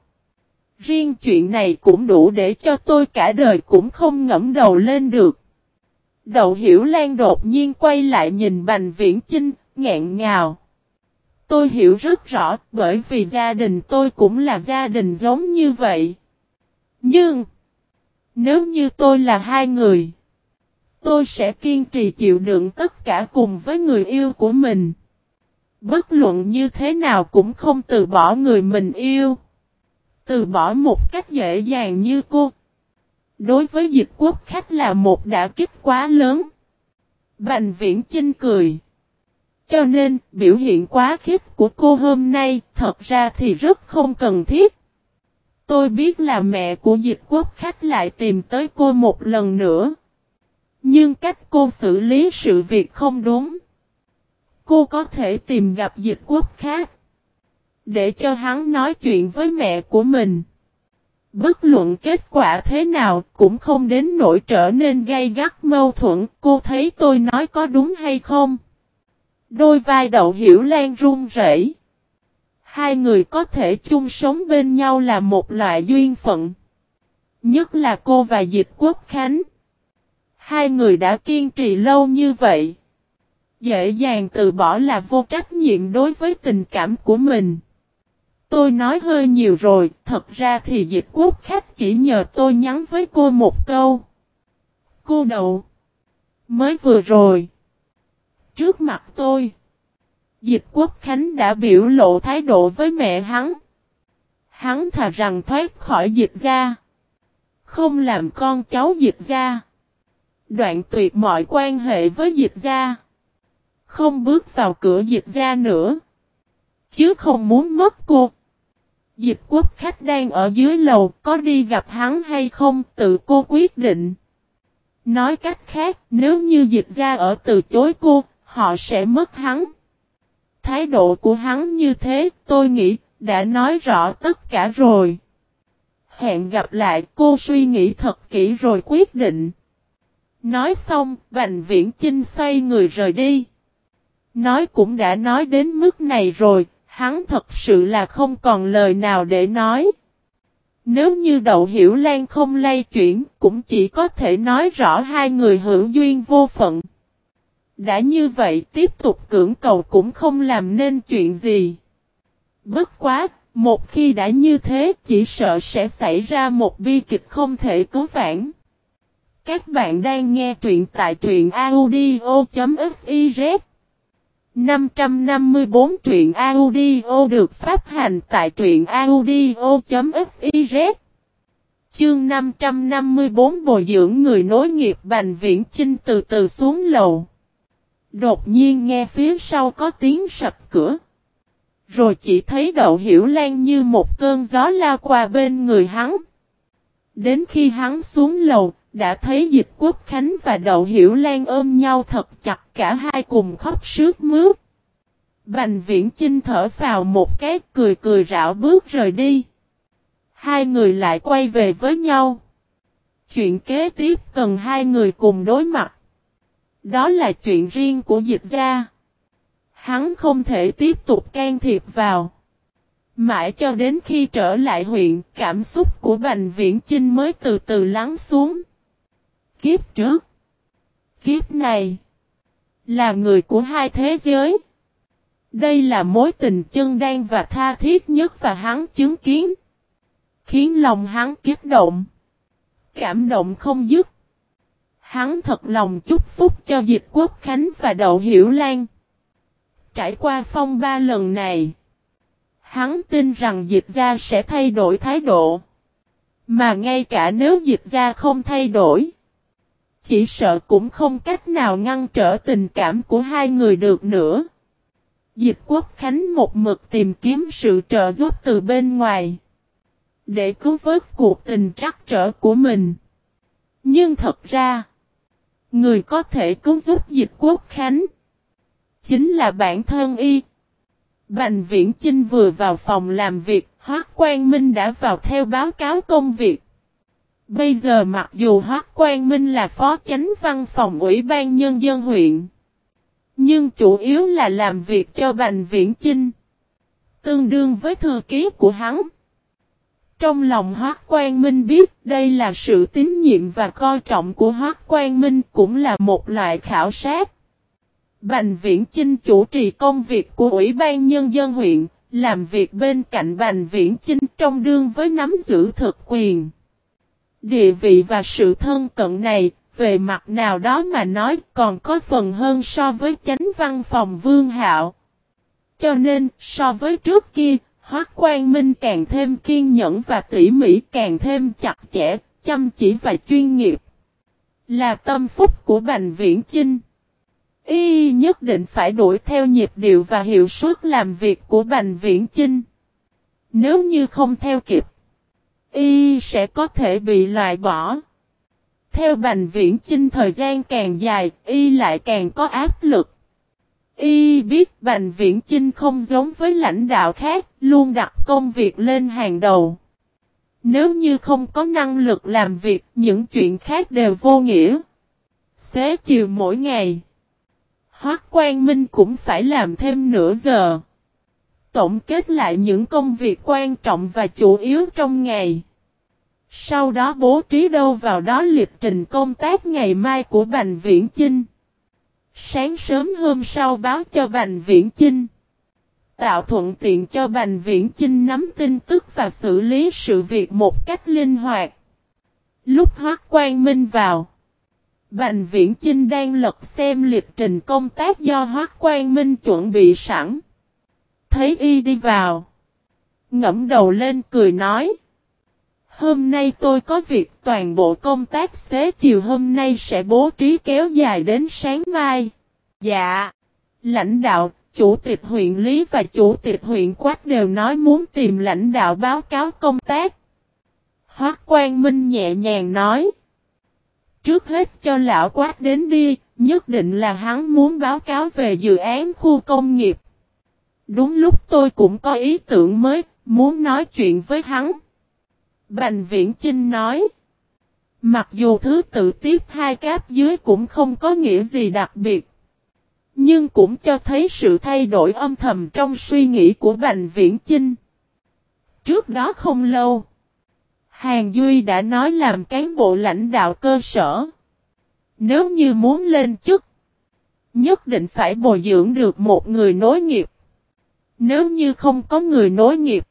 Riêng chuyện này cũng đủ để cho tôi cả đời cũng không ngẫm đầu lên được. Đậu Hiểu Lan đột nhiên quay lại nhìn Bành Viễn Chinh, nghẹn ngào. Tôi hiểu rất rõ, bởi vì gia đình tôi cũng là gia đình giống như vậy. Nhưng, nếu như tôi là hai người, tôi sẽ kiên trì chịu đựng tất cả cùng với người yêu của mình. Bất luận như thế nào cũng không từ bỏ người mình yêu. Từ bỏ một cách dễ dàng như cô. Đối với dịch quốc khách là một đả kích quá lớn. Bành viễn Chinh cười. Cho nên, biểu hiện quá khiếp của cô hôm nay, thật ra thì rất không cần thiết. Tôi biết là mẹ của dịch quốc khách lại tìm tới cô một lần nữa. Nhưng cách cô xử lý sự việc không đúng. Cô có thể tìm gặp dịch quốc khác. Để cho hắn nói chuyện với mẹ của mình. Bất luận kết quả thế nào cũng không đến nỗi trở nên gay gắt mâu thuẫn. Cô thấy tôi nói có đúng hay không? Đôi vai đậu hiểu lan run rẩy. Hai người có thể chung sống bên nhau là một loại duyên phận. Nhất là cô và Dịch Quốc Khánh. Hai người đã kiên trì lâu như vậy. Dễ dàng từ bỏ là vô trách nhiệm đối với tình cảm của mình. Tôi nói hơi nhiều rồi, thật ra thì dịch quốc khách chỉ nhờ tôi nhắn với cô một câu. Cô đậu. Mới vừa rồi. Trước mặt tôi. Dịch quốc khánh đã biểu lộ thái độ với mẹ hắn. Hắn thà rằng thoát khỏi dịch ra. Không làm con cháu dịch ra. Đoạn tuyệt mọi quan hệ với dịch ra. Không bước vào cửa dịch ra nữa. Chứ không muốn mất cô. Dịch quốc khách đang ở dưới lầu có đi gặp hắn hay không tự cô quyết định. Nói cách khác nếu như dịch ra ở từ chối cô họ sẽ mất hắn. Thái độ của hắn như thế tôi nghĩ đã nói rõ tất cả rồi. Hẹn gặp lại cô suy nghĩ thật kỹ rồi quyết định. Nói xong, Bành Viễn Chinh xoay người rời đi. Nói cũng đã nói đến mức này rồi, hắn thật sự là không còn lời nào để nói. Nếu như Đậu Hiểu Lan không lay chuyển, cũng chỉ có thể nói rõ hai người hữu duyên vô phận. Đã như vậy tiếp tục cưỡng cầu cũng không làm nên chuyện gì. Bất quá, một khi đã như thế chỉ sợ sẽ xảy ra một bi kịch không thể cứu vãn. Các bạn đang nghe truyện tại truyện audio.fif 554 truyện audio được phát hành tại truyện audio.fiz Chương 554 bồi dưỡng người nối nghiệp Bành Viễn Chinh từ từ xuống lầu. Đột nhiên nghe phía sau có tiếng sập cửa. Rồi chỉ thấy đậu hiểu lan như một cơn gió lao qua bên người hắn. Đến khi hắn xuống lầu, đã thấy dịch quốc khánh và đậu hiểu lan ôm nhau thật chặt cả hai cùng khóc sướt mướt. Bành viễn chinh thở vào một cái cười cười rảo bước rời đi. Hai người lại quay về với nhau. Chuyện kế tiếp cần hai người cùng đối mặt. Đó là chuyện riêng của dịch gia. Hắn không thể tiếp tục can thiệp vào. Mãi cho đến khi trở lại huyện, cảm xúc của Bành Viễn Chinh mới từ từ lắng xuống. Kiếp trước. Kiếp này. Là người của hai thế giới. Đây là mối tình chân đan và tha thiết nhất và hắn chứng kiến. Khiến lòng hắn kiếp động. Cảm động không dứt. Hắn thật lòng chúc phúc cho dịch quốc khánh và đậu hiểu lan. Trải qua phong ba lần này. Hắn tin rằng dịch gia sẽ thay đổi thái độ. Mà ngay cả nếu dịch gia không thay đổi. Chỉ sợ cũng không cách nào ngăn trở tình cảm của hai người được nữa. Dịch quốc khánh một mực tìm kiếm sự trợ giúp từ bên ngoài. Để cứu vớt cuộc tình trắc trở của mình. Nhưng thật ra. Người có thể cứu giúp dịch quốc khánh. Chính là bản thân y. Bành viễn Chinh vừa vào phòng làm việc. Hoác Quang Minh đã vào theo báo cáo công việc. Bây giờ mặc dù Hoác Quang Minh là phó chánh văn phòng Ủy ban Nhân dân huyện. Nhưng chủ yếu là làm việc cho Bành Viễn Chinh. Tương đương với thư ký của hắn. Trong lòng Hoác Quang Minh biết đây là sự tín nhiệm và coi trọng của Hoác Quang Minh cũng là một loại khảo sát. Bành Viễn Chinh chủ trì công việc của Ủy ban Nhân dân huyện, làm việc bên cạnh Bành Viễn Chinh trong đương với nắm giữ thực quyền. Địa vị và sự thân cận này, về mặt nào đó mà nói còn có phần hơn so với chánh văn phòng Vương Hạo. Cho nên, so với trước kia, Hoác Quang Minh càng thêm kiên nhẫn và tỉ mỉ càng thêm chặt chẽ, chăm chỉ và chuyên nghiệp. Là tâm phúc của Bành Viễn Chinh. Y nhất định phải đuổi theo nhịp điệu và hiệu suất làm việc của Bành Viễn Chinh. Nếu như không theo kịp, Y sẽ có thể bị loại bỏ. Theo Bành Viễn Chinh thời gian càng dài, Y lại càng có áp lực. Y biết Bành Viễn Chinh không giống với lãnh đạo khác, luôn đặt công việc lên hàng đầu. Nếu như không có năng lực làm việc, những chuyện khác đều vô nghĩa. Xế chiều mỗi ngày. Hoác Quang Minh cũng phải làm thêm nửa giờ. Tổng kết lại những công việc quan trọng và chủ yếu trong ngày. Sau đó bố trí đâu vào đó lịch trình công tác ngày mai của Bành Viễn Chinh. Sáng sớm hôm sau báo cho Bành Viễn Chinh. Tạo thuận tiện cho Bành Viễn Chinh nắm tin tức và xử lý sự việc một cách linh hoạt. Lúc Hoác Quang Minh vào. Bành Viễn Chinh đang lật xem lịch trình công tác do Hoác Quang Minh chuẩn bị sẵn. Thấy y đi vào. Ngẫm đầu lên cười nói. Hôm nay tôi có việc toàn bộ công tác xế chiều hôm nay sẽ bố trí kéo dài đến sáng mai. Dạ. Lãnh đạo, chủ tịch huyện Lý và chủ tịch huyện Quách đều nói muốn tìm lãnh đạo báo cáo công tác. Hoác Quang Minh nhẹ nhàng nói. Trước hết cho lão Quách đến đi, nhất định là hắn muốn báo cáo về dự án khu công nghiệp. Đúng lúc tôi cũng có ý tưởng mới, muốn nói chuyện với hắn. Bành Viễn Chinh nói. Mặc dù thứ tự tiếp hai cáp dưới cũng không có nghĩa gì đặc biệt. Nhưng cũng cho thấy sự thay đổi âm thầm trong suy nghĩ của Bành Viễn Chinh. Trước đó không lâu, Hàng Duy đã nói làm cán bộ lãnh đạo cơ sở. Nếu như muốn lên chức, nhất định phải bồi dưỡng được một người nối nghiệp. Nếu như không có người nối nghiệp,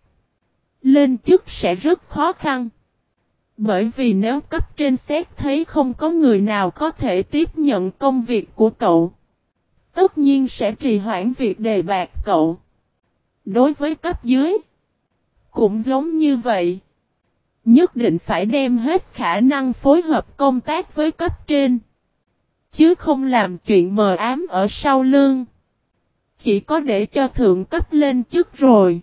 lên chức sẽ rất khó khăn. Bởi vì nếu cấp trên xét thấy không có người nào có thể tiếp nhận công việc của cậu, Tất nhiên sẽ trì hoãn việc đề bạc cậu. Đối với cấp dưới, cũng giống như vậy. Nhất định phải đem hết khả năng phối hợp công tác với cấp trên. Chứ không làm chuyện mờ ám ở sau lưng. Chỉ có để cho thượng cấp lên chức rồi.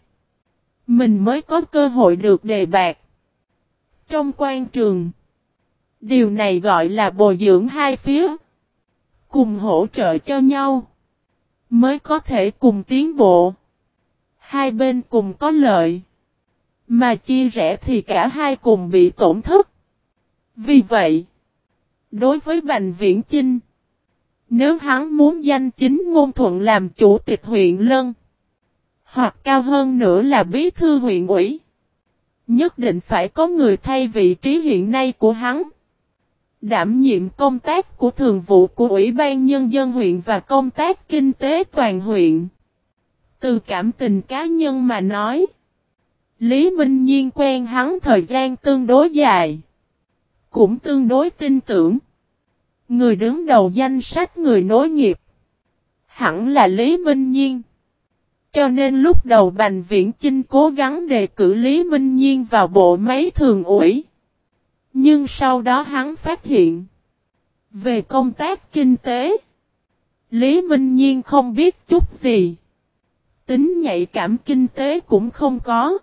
Mình mới có cơ hội được đề bạc. Trong quan trường. Điều này gọi là bồi dưỡng hai phía. Cùng hỗ trợ cho nhau. Mới có thể cùng tiến bộ. Hai bên cùng có lợi. Mà chia rẽ thì cả hai cùng bị tổn thất. Vì vậy, đối với Bành Viễn Chinh, nếu hắn muốn danh chính ngôn thuận làm chủ tịch huyện Lân, hoặc cao hơn nữa là bí thư huyện ủy, nhất định phải có người thay vị trí hiện nay của hắn. Đảm nhiệm công tác của thường vụ của Ủy ban Nhân dân huyện và công tác kinh tế toàn huyện. Từ cảm tình cá nhân mà nói, Lý Minh Nhiên quen hắn thời gian tương đối dài. Cũng tương đối tin tưởng. Người đứng đầu danh sách người nối nghiệp. Hẳn là Lý Minh Nhiên. Cho nên lúc đầu Bành Viễn Chinh cố gắng đề cử Lý Minh Nhiên vào bộ máy thường ủi. Nhưng sau đó hắn phát hiện. Về công tác kinh tế. Lý Minh Nhiên không biết chút gì. Tính nhạy cảm kinh tế cũng không có.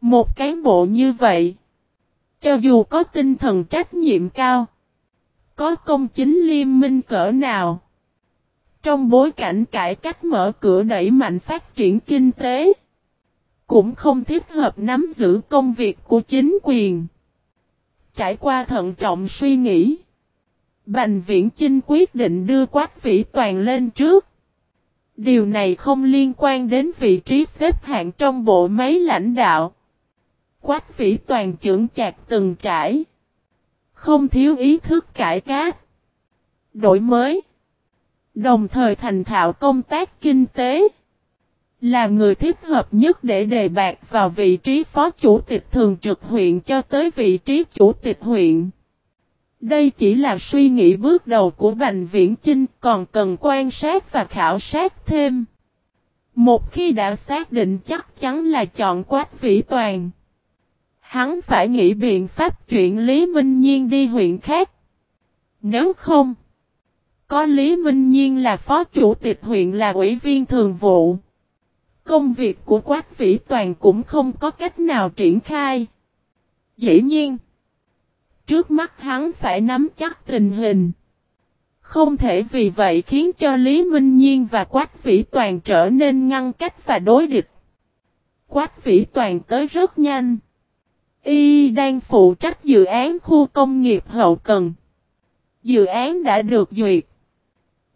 Một cán bộ như vậy, cho dù có tinh thần trách nhiệm cao, có công chính liên minh cỡ nào, trong bối cảnh cải cách mở cửa đẩy mạnh phát triển kinh tế, cũng không thích hợp nắm giữ công việc của chính quyền. Trải qua thận trọng suy nghĩ, Bành Viễn Chinh quyết định đưa Quách Vĩ Toàn lên trước. Điều này không liên quan đến vị trí xếp hạng trong bộ máy lãnh đạo. Quách vĩ toàn trưởng chạc từng trải. Không thiếu ý thức cải cách. Đổi mới. Đồng thời thành thạo công tác kinh tế. Là người thích hợp nhất để đề bạc vào vị trí phó chủ tịch thường trực huyện cho tới vị trí chủ tịch huyện. Đây chỉ là suy nghĩ bước đầu của Bành Viễn Chinh, còn cần quan sát và khảo sát thêm. Một khi đã xác định chắc chắn là chọn Quách Vĩ Toàn. Hắn phải nghĩ biện pháp chuyện Lý Minh Nhiên đi huyện khác. Nếu không, có Lý Minh Nhiên là phó chủ tịch huyện là ủy viên thường vụ. Công việc của Quách Vĩ Toàn cũng không có cách nào triển khai. Dĩ nhiên, trước mắt hắn phải nắm chắc tình hình. Không thể vì vậy khiến cho Lý Minh Nhiên và Quách Vĩ Toàn trở nên ngăn cách và đối địch. Quách Vĩ Toàn tới rất nhanh. Y đang phụ trách dự án khu công nghiệp hậu cần. Dự án đã được duyệt.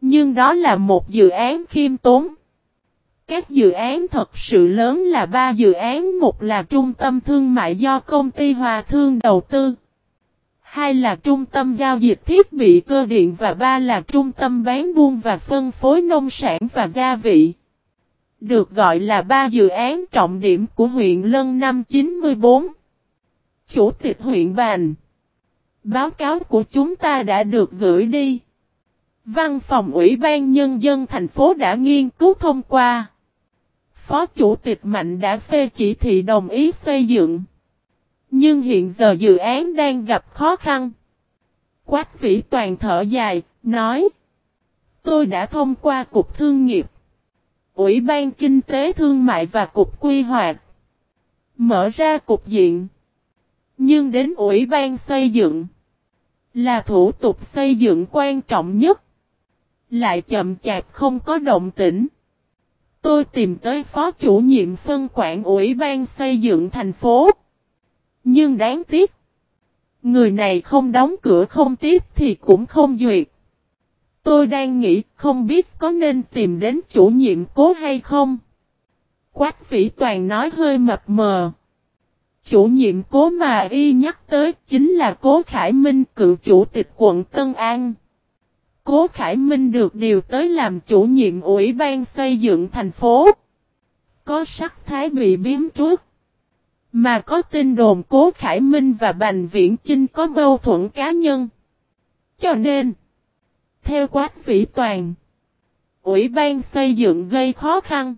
Nhưng đó là một dự án khiêm tốn. Các dự án thật sự lớn là ba dự án, một là trung tâm thương mại do công ty Hòa Thương đầu tư. Hai là trung tâm giao dịch thiết bị cơ điện và ba là trung tâm bán buôn và phân phối nông sản và gia vị. Được gọi là ba dự án trọng điểm của huyện Lân năm 94. Chủ tịch huyện bàn Báo cáo của chúng ta đã được gửi đi. Văn phòng Ủy ban Nhân dân thành phố đã nghiên cứu thông qua. Phó Chủ tịch Mạnh đã phê chỉ thị đồng ý xây dựng. Nhưng hiện giờ dự án đang gặp khó khăn. Quách vĩ toàn thở dài, nói. Tôi đã thông qua Cục Thương nghiệp, Ủy ban Kinh tế Thương mại và Cục Quy hoạch. Mở ra cục diện. Nhưng đến Ủy ban xây dựng là thủ tục xây dựng quan trọng nhất. Lại chậm chạp không có động tĩnh. Tôi tìm tới phó chủ nhiệm phân quản Ủy ban xây dựng thành phố. Nhưng đáng tiếc. Người này không đóng cửa không tiếp thì cũng không duyệt. Tôi đang nghĩ không biết có nên tìm đến chủ nhiệm cố hay không. Quách vĩ toàn nói hơi mập mờ. Chủ nhiệm cố mà y nhắc tới chính là cố Khải Minh cựu chủ tịch quận Tân An. Cố Khải Minh được điều tới làm chủ nhiệm ủy ban xây dựng thành phố. Có sắc thái bị biếm trước. Mà có tin đồn cố Khải Minh và Bành Viễn Chinh có mâu thuẫn cá nhân. Cho nên, theo quát vĩ toàn, Ủy ban xây dựng gây khó khăn.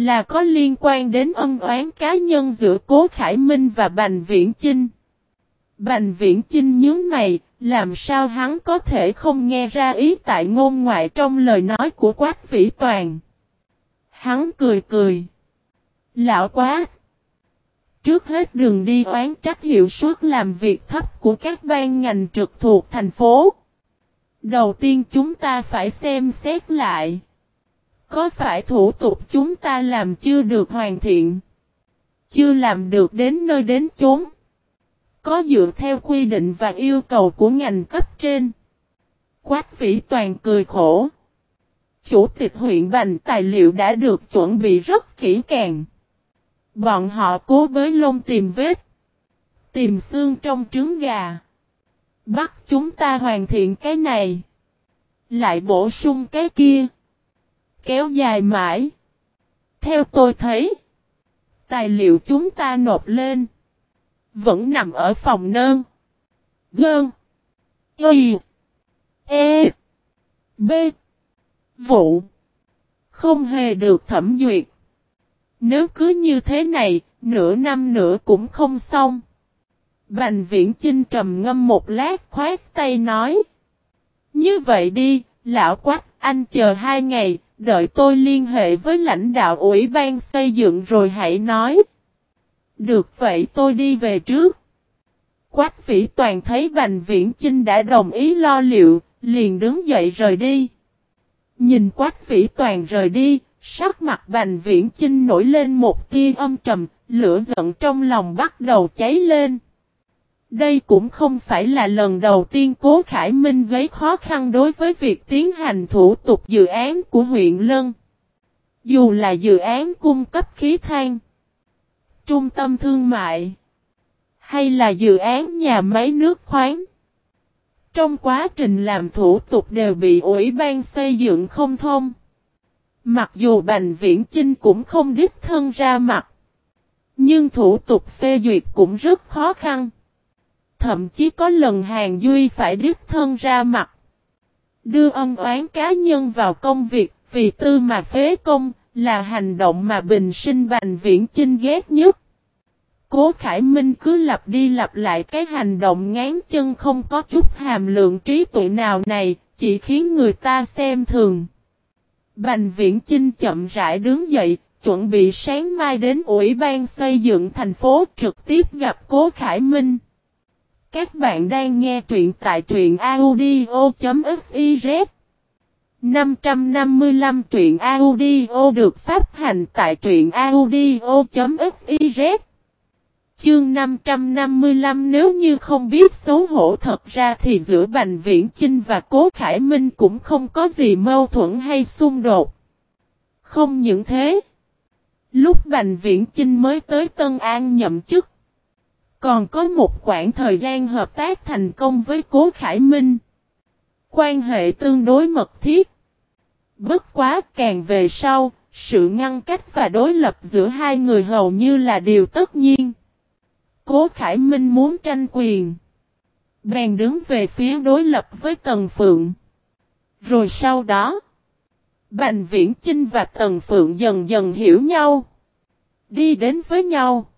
Là có liên quan đến ân oán cá nhân giữa Cố Khải Minh và Bành Viễn Chinh. Bành Viễn Chinh nhớ mày, làm sao hắn có thể không nghe ra ý tại ngôn ngoại trong lời nói của Quách Vĩ Toàn. Hắn cười cười. Lão quá. Trước hết đừng đi oán trách hiệu suất làm việc thấp của các ban ngành trực thuộc thành phố. Đầu tiên chúng ta phải xem xét lại. Có phải thủ tục chúng ta làm chưa được hoàn thiện? Chưa làm được đến nơi đến chốn? Có dựa theo quy định và yêu cầu của ngành cấp trên? Quách vĩ toàn cười khổ. Chủ tịch huyện Bành tài liệu đã được chuẩn bị rất kỹ càng. Bọn họ cố bới lông tìm vết. Tìm xương trong trứng gà. Bắt chúng ta hoàn thiện cái này. Lại bổ sung cái kia. Kéo dài mãi. Theo tôi thấy. Tài liệu chúng ta nộp lên. Vẫn nằm ở phòng nơn. Gơn. Y. E. B. Vụ. Không hề được thẩm duyệt. Nếu cứ như thế này, nửa năm nữa cũng không xong. Bành viễn Trinh trầm ngâm một lát khoát tay nói. Như vậy đi, lão quách, anh chờ hai ngày, đợi tôi liên hệ với lãnh đạo ủy ban xây dựng rồi hãy nói. Được vậy tôi đi về trước. Quách vĩ toàn thấy Bành Viễn Chinh đã đồng ý lo liệu, liền đứng dậy rời đi. Nhìn Quách vĩ toàn rời đi, sắc mặt Bành Viễn Chinh nổi lên một tia âm trầm, lửa giận trong lòng bắt đầu cháy lên. Đây cũng không phải là lần đầu tiên Cố Khải Minh gây khó khăn đối với việc tiến hành thủ tục dự án của huyện Lân. Dù là dự án cung cấp khí than, trung tâm thương mại, hay là dự án nhà máy nước khoáng. Trong quá trình làm thủ tục đều bị Ủy ban xây dựng không thông. Mặc dù Bành Viễn Chinh cũng không đích thân ra mặt. Nhưng thủ tục phê duyệt cũng rất khó khăn. Thậm chí có lần Hàng Duy phải đích thân ra mặt. Đưa ân oán cá nhân vào công việc vì tư mà phế công là hành động mà bình sinh Bành Viễn Chinh ghét nhất. Cố Khải Minh cứ lặp đi lặp lại cái hành động ngán chân không có chút hàm lượng trí tuệ nào này, chỉ khiến người ta xem thường. Bành Viễn Chinh chậm rãi đứng dậy, chuẩn bị sáng mai đến Ủy ban xây dựng thành phố trực tiếp gặp Cố Khải Minh. Các bạn đang nghe truyện tại truyện audio.fiz 555 truyện audio được phát hành tại truyện audio.fiz Chương 555 nếu như không biết xấu hổ thật ra thì giữa Bành Viễn Chinh và Cố Khải Minh cũng không có gì mâu thuẫn hay xung đột. Không những thế. Lúc Bành Viễn Chinh mới tới Tân An nhậm chức. Còn có một khoảng thời gian hợp tác thành công với Cố Khải Minh. Quan hệ tương đối mật thiết. Bất quá càng về sau, sự ngăn cách và đối lập giữa hai người hầu như là điều tất nhiên. Cố Khải Minh muốn tranh quyền. Bèn đứng về phía đối lập với Tần Phượng. Rồi sau đó, Bành Viễn Chinh và Tần Phượng dần dần hiểu nhau. Đi đến với nhau.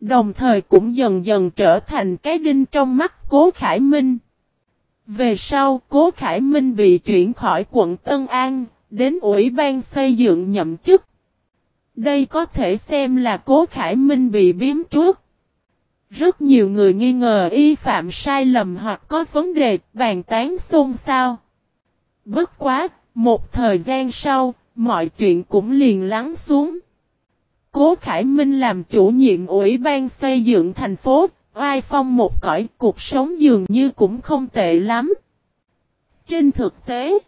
Đồng thời cũng dần dần trở thành cái đinh trong mắt Cố Khải Minh. Về sau, Cố Khải Minh bị chuyển khỏi quận Tân An, đến Ủy ban xây dựng nhậm chức. Đây có thể xem là Cố Khải Minh bị biếm trước. Rất nhiều người nghi ngờ y phạm sai lầm hoặc có vấn đề bàn tán xôn xao. Bất quá, một thời gian sau, mọi chuyện cũng liền lắng xuống. Cố Khải Minh làm chủ nhiệm ủy ban xây dựng thành phố, oai phong một cõi cuộc sống dường như cũng không tệ lắm. Trên thực tế,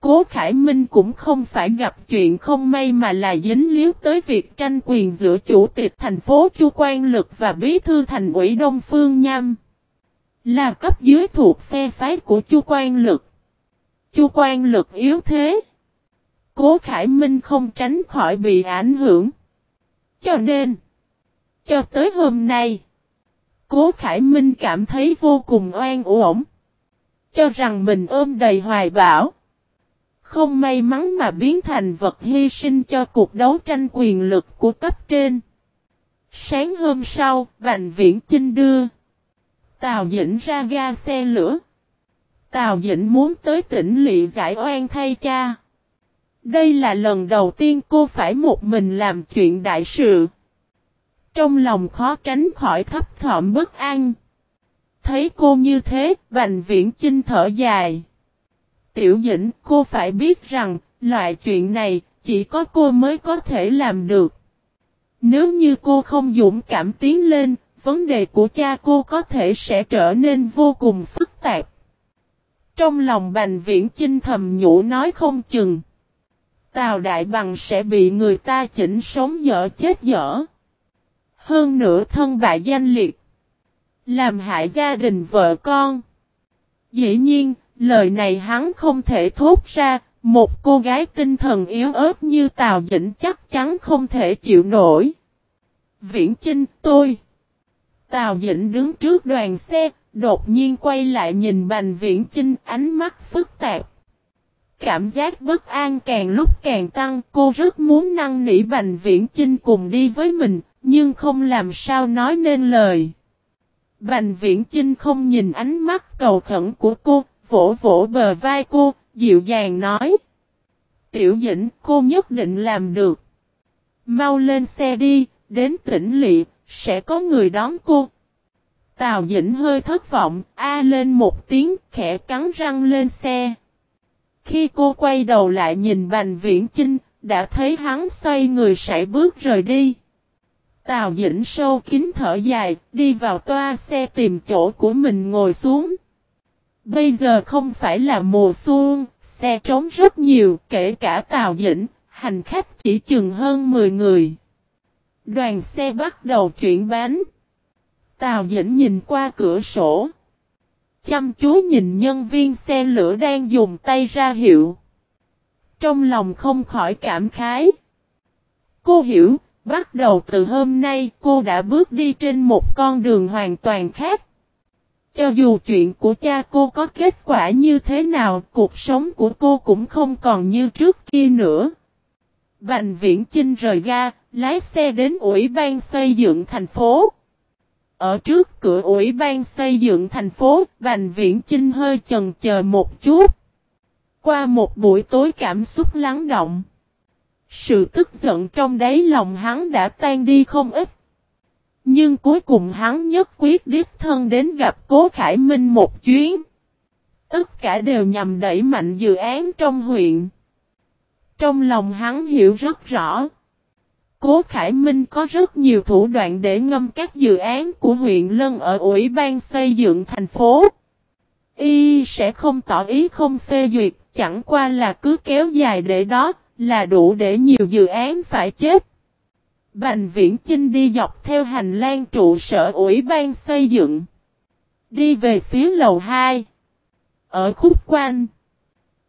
Cố Khải Minh cũng không phải gặp chuyện không may mà là dính líu tới việc tranh quyền giữa chủ tịch thành phố Chu Quan Lực và bí thư thành ủy Đông Phương Nham. Là cấp dưới thuộc phe phái của Chu Quan Lực. Chu Quan Lực yếu thế. Cố Khải Minh không tránh khỏi bị ảnh hưởng. Cho nên, cho tới hôm nay, Cố Khải Minh cảm thấy vô cùng oan uổng. Cho rằng mình ôm đầy hoài bão. Không may mắn mà biến thành vật hy sinh cho cuộc đấu tranh quyền lực của cấp trên. Sáng hôm sau, Bành Viễn Chinh đưa. Tào Dĩnh ra ga xe lửa. Tào Dĩnh muốn tới tỉnh lị giải oan thay cha. Đây là lần đầu tiên cô phải một mình làm chuyện đại sự. Trong lòng khó tránh khỏi thấp thỏm bất an. Thấy cô như thế, Bành Viễn Chinh thở dài. Tiểu Dĩnh, cô phải biết rằng, loại chuyện này, chỉ có cô mới có thể làm được. Nếu như cô không dũng cảm tiến lên, vấn đề của cha cô có thể sẽ trở nên vô cùng phức tạp. Trong lòng Bành Viễn Chinh thầm nhủ nói không chừng. Tào Đại Bằng sẽ bị người ta chỉnh sống dở chết dở. Hơn nữa thân bại danh liệt. Làm hại gia đình vợ con. Dĩ nhiên, lời này hắn không thể thốt ra, một cô gái tinh thần yếu ớt như Tào Dĩnh chắc chắn không thể chịu nổi. Viễn Chinh, tôi. Tào Dĩnh đứng trước đoàn xe, đột nhiên quay lại nhìn Bành Viễn Chinh ánh mắt phức tạp. Cảm giác bất an càng lúc càng tăng, cô rất muốn năn nỉ Bành Viễn Chinh cùng đi với mình, nhưng không làm sao nói nên lời. Bành Viễn Chinh không nhìn ánh mắt cầu khẩn của cô, vỗ vỗ bờ vai cô, dịu dàng nói. Tiểu dĩnh, cô nhất định làm được. Mau lên xe đi, đến tỉnh lị, sẽ có người đón cô. Tào dĩnh hơi thất vọng, a lên một tiếng, khẽ cắn răng lên xe. Khi cô quay đầu lại nhìn Bành Viễn Chinh, đã thấy hắn xoay người sải bước rời đi. Tào Dĩnh sâu kín thở dài, đi vào toa xe tìm chỗ của mình ngồi xuống. Bây giờ không phải là mùa xuân, xe trống rất nhiều, kể cả Tào Dĩnh, hành khách chỉ chừng hơn 10 người. Đoàn xe bắt đầu chuyển bánh. Tào Dĩnh nhìn qua cửa sổ. Chăm chú nhìn nhân viên xe lửa đang dùng tay ra hiệu. Trong lòng không khỏi cảm khái. Cô hiểu, bắt đầu từ hôm nay cô đã bước đi trên một con đường hoàn toàn khác. Cho dù chuyện của cha cô có kết quả như thế nào, cuộc sống của cô cũng không còn như trước kia nữa. Bành Viễn Chinh rời ga, lái xe đến Ủy ban xây dựng thành phố. Ở trước cửa Ủy ban xây dựng thành phố, Bành Viễn Chinh hơi chần chờ một chút. Qua một buổi tối cảm xúc lắng động. Sự tức giận trong đáy lòng hắn đã tan đi không ít. Nhưng cuối cùng hắn nhất quyết đích thân đến gặp Cố Khải Minh một chuyến. Tất cả đều nhằm đẩy mạnh dự án trong huyện. Trong lòng hắn hiểu rất rõ. Cố Khải Minh có rất nhiều thủ đoạn để ngâm các dự án của huyện Lân ở Ủy ban xây dựng thành phố. Y sẽ không tỏ ý không phê duyệt, chẳng qua là cứ kéo dài để đó, là đủ để nhiều dự án phải chết. Bành Viễn Chinh đi dọc theo hành lang trụ sở Ủy ban xây dựng. Đi về phía lầu 2. Ở khúc quanh.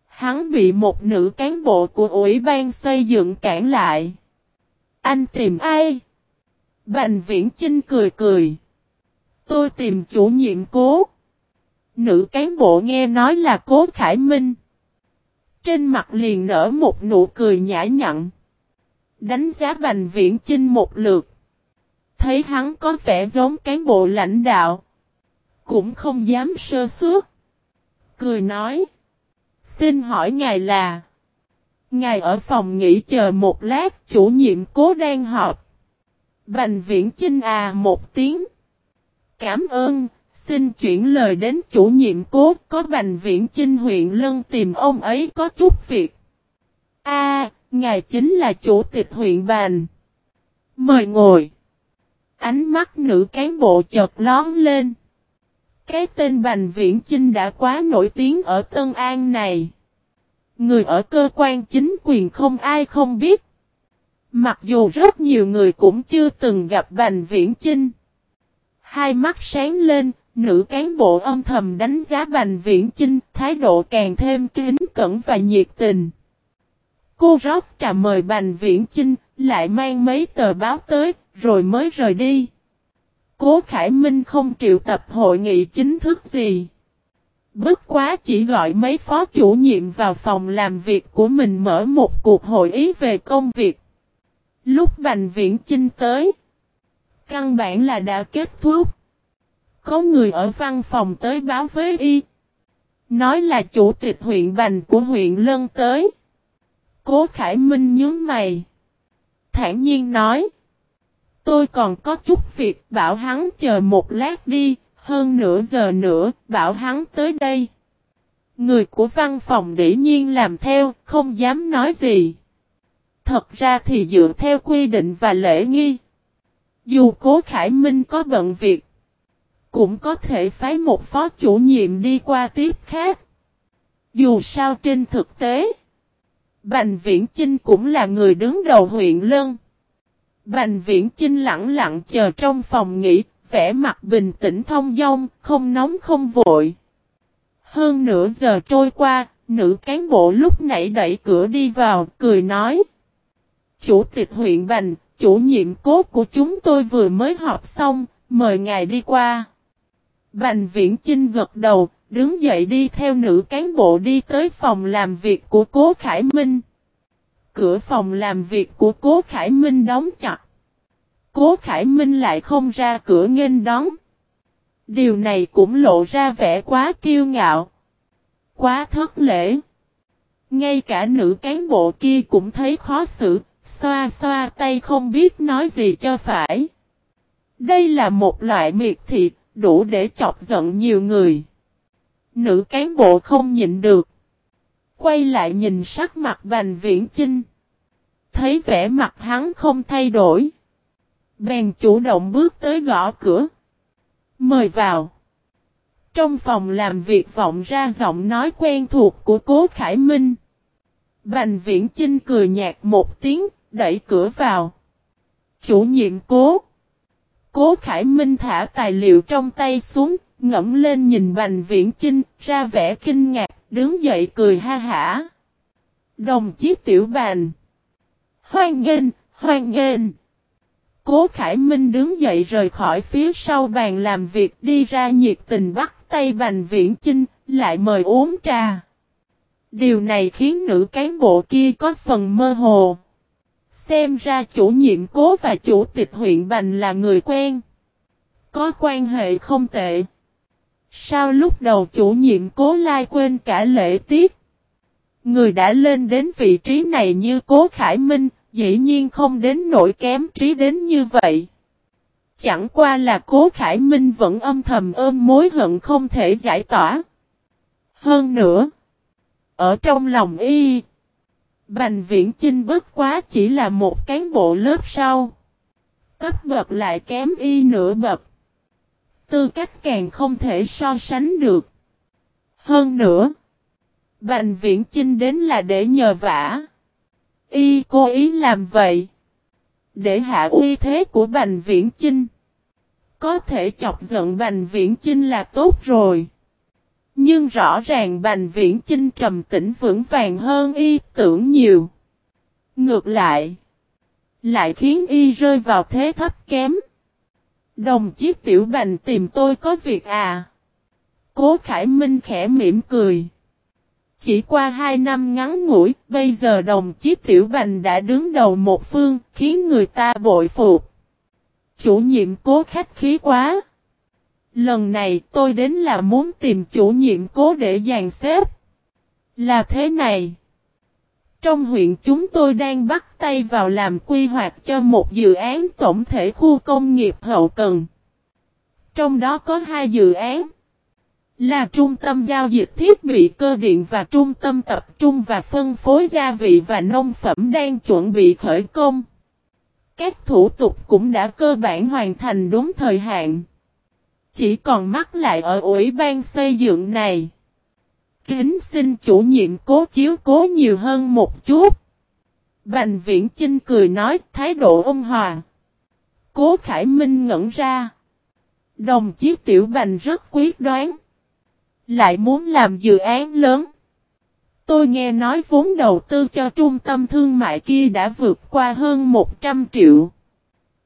Hắn bị một nữ cán bộ của Ủy ban xây dựng cản lại. Anh tìm ai? Bành viễn Trinh cười cười. Tôi tìm chủ nhiệm cố. Nữ cán bộ nghe nói là cố Khải Minh. Trên mặt liền nở một nụ cười nhã nhặn. Đánh giá Bành Viễn trinh một lượt. Thấy hắn có vẻ giống cán bộ lãnh đạo. Cũng không dám sơ suất. Cười nói. Xin hỏi ngài là. Ngài ở phòng nghỉ chờ một lát, chủ nhiệm cố đang họp. Bành viễn chinh à một tiếng. Cảm ơn, xin chuyển lời đến chủ nhiệm cố, có bành viễn chinh huyện Lân tìm ông ấy có chút việc. A, ngài chính là chủ tịch huyện Bành. Mời ngồi. Ánh mắt nữ cán bộ chợt lón lên. Cái tên Bành Viễn Chinh đã quá nổi tiếng ở Tân An này. Người ở cơ quan chính quyền không ai không biết. Mặc dù rất nhiều người cũng chưa từng gặp Bành Viễn Chinh. Hai mắt sáng lên, nữ cán bộ âm thầm đánh giá Bành Viễn Chinh, thái độ càng thêm kính cẩn và nhiệt tình. Cô rót trà mời Bành Viễn Chinh, lại mang mấy tờ báo tới, rồi mới rời đi. Cố Khải Minh không triệu tập hội nghị chính thức gì. Bất quá chỉ gọi mấy phó chủ nhiệm vào phòng làm việc của mình mở một cuộc hội ý về công việc. Lúc Bành Viễn Chinh tới, căn bản là đã kết thúc. Có người ở văn phòng tới báo với y. Nói là chủ tịch huyện Bành của huyện Lân tới. Cố Khải Minh nhớ mày. Thản nhiên nói. Tôi còn có chút việc bảo hắn chờ một lát đi, hơn nửa giờ nữa, bảo hắn tới đây. Người của văn phòng đĩ nhiên làm theo, không dám nói gì. Thật ra thì dựa theo quy định và lễ nghi. Dù cố Khải Minh có bận việc, cũng có thể phái một phó chủ nhiệm đi qua tiếp khác. Dù sao trên thực tế, Bành Viễn Chinh cũng là người đứng đầu huyện Lân. Bành Viễn Chinh lặng lặng chờ trong phòng nghỉ, vẻ mặt bình tĩnh thông dong, không nóng không vội. Hơn nửa giờ trôi qua, nữ cán bộ lúc nãy đẩy cửa đi vào, cười nói. Chủ tịch huyện Bành, chủ nhiệm cốt của chúng tôi vừa mới họp xong, mời ngài đi qua. Bành Viễn Chinh gật đầu, đứng dậy đi theo nữ cán bộ đi tới phòng làm việc của Cố Khải Minh. Cửa phòng làm việc của Cố Khải Minh đóng chặt. Cố Khải Minh lại không ra cửa nghênh đón. Điều này cũng lộ ra vẻ quá kiêu ngạo. Quá thất lễ. Ngay cả nữ cán bộ kia cũng thấy khó xử, xoa xoa tay không biết nói gì cho phải. Đây là một loại miệt thị, đủ để chọc giận nhiều người. Nữ cán bộ không nhịn được. Quay lại nhìn sắc mặt Bành Viễn Chinh. Thấy vẻ mặt hắn không thay đổi. Bèn chủ động bước tới gõ cửa. Mời vào. Trong phòng làm việc vọng ra giọng nói quen thuộc của Cố Khải Minh. Bành Viễn Chinh cười nhạt một tiếng, đẩy cửa vào. Chủ nhiệm Cố. Cố Khải Minh thả tài liệu trong tay xuống, ngẫm lên nhìn Bành Viễn Chinh, ra vẻ kinh ngạc, đứng dậy cười ha hả. Đồng chí Tiểu Bàn Hoan nghênh, hoan nghênh. Cố Khải Minh đứng dậy rời khỏi phía sau bàn làm việc đi ra nhiệt tình bắt tay Bành Viễn Chinh, lại mời uống trà. Điều này khiến nữ cán bộ kia có phần mơ hồ. Xem ra chủ nhiệm cố và chủ tịch huyện Bành là người quen. Có quan hệ không tệ. Sao lúc đầu chủ nhiệm cố lai quên cả lễ tiết? Người đã lên đến vị trí này như cố Khải Minh, dĩ nhiên không đến nỗi kém trí đến như vậy. Chẳng qua là cố Khải Minh vẫn âm thầm ôm mối hận không thể giải tỏa. Hơn nữa, ở trong lòng y, Bành Viễn Chinh bất quá chỉ là một cán bộ lớp sau. Cấp bậc lại kém y nửa bậc. Tư cách càng không thể so sánh được. Hơn nữa, Bành Viễn Chinh đến là để nhờ vả. Y cố ý làm vậy. Để hạ uy thế của Bành Viễn Chinh. Có thể chọc giận Bành Viễn Chinh là tốt rồi. Nhưng rõ ràng Bành Viễn Chinh trầm tĩnh vững vàng hơn y tưởng nhiều. Ngược lại. Lại khiến y rơi vào thế thấp kém. Đồng chí Tiểu Bành tìm tôi có việc à? Cố Khải Minh khẽ mỉm cười. Chỉ qua hai năm ngắn ngủi, bây giờ đồng chí Tiểu Bành đã đứng đầu một phương, khiến người ta bội phục. Chủ nhiệm cố khách khí quá. Lần này tôi đến là muốn tìm chủ nhiệm cố để dàn xếp. Là thế này. Trong huyện chúng tôi đang bắt tay vào làm quy hoạch cho một dự án tổng thể khu công nghiệp hậu cần. Trong đó có hai dự án. Là trung tâm giao dịch thiết bị cơ điện và trung tâm tập trung và phân phối gia vị và nông phẩm đang chuẩn bị khởi công. Các thủ tục cũng đã cơ bản hoàn thành đúng thời hạn. Chỉ còn mắc lại ở ủy ban xây dựng này. Kính xin chủ nhiệm cố chiếu cố nhiều hơn một chút. Bành viễn Chinh cười nói, thái độ ôn hòa. Cố Khải Minh ngẩn ra. Đồng chí Tiểu Bành rất quyết đoán. Lại muốn làm dự án lớn. Tôi nghe nói vốn đầu tư cho trung tâm thương mại kia đã vượt qua hơn 100 triệu.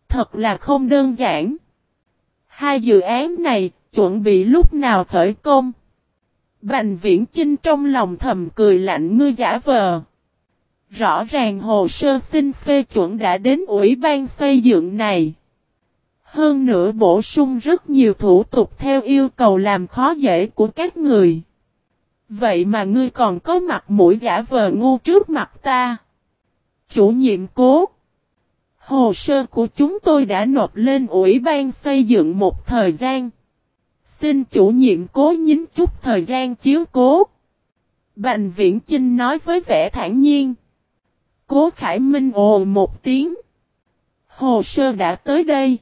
Thật là không đơn giản. Hai dự án này chuẩn bị lúc nào khởi công. Bành viễn Chinh trong lòng thầm cười lạnh ngươi giả vờ. Rõ ràng hồ sơ xin phê chuẩn đã đến ủy ban xây dựng này. Hơn nữa bổ sung rất nhiều thủ tục theo yêu cầu làm khó dễ của các người. Vậy mà ngươi còn có mặt mũi giả vờ ngu trước mặt ta. Chủ nhiệm cố. Hồ sơ của chúng tôi đã nộp lên ủy ban xây dựng một thời gian. Xin chủ nhiệm cố nhín chút thời gian chiếu cố. Bành viễn trinh nói với vẻ thản nhiên. Cố Khải Minh ồ một tiếng. Hồ sơ đã tới đây.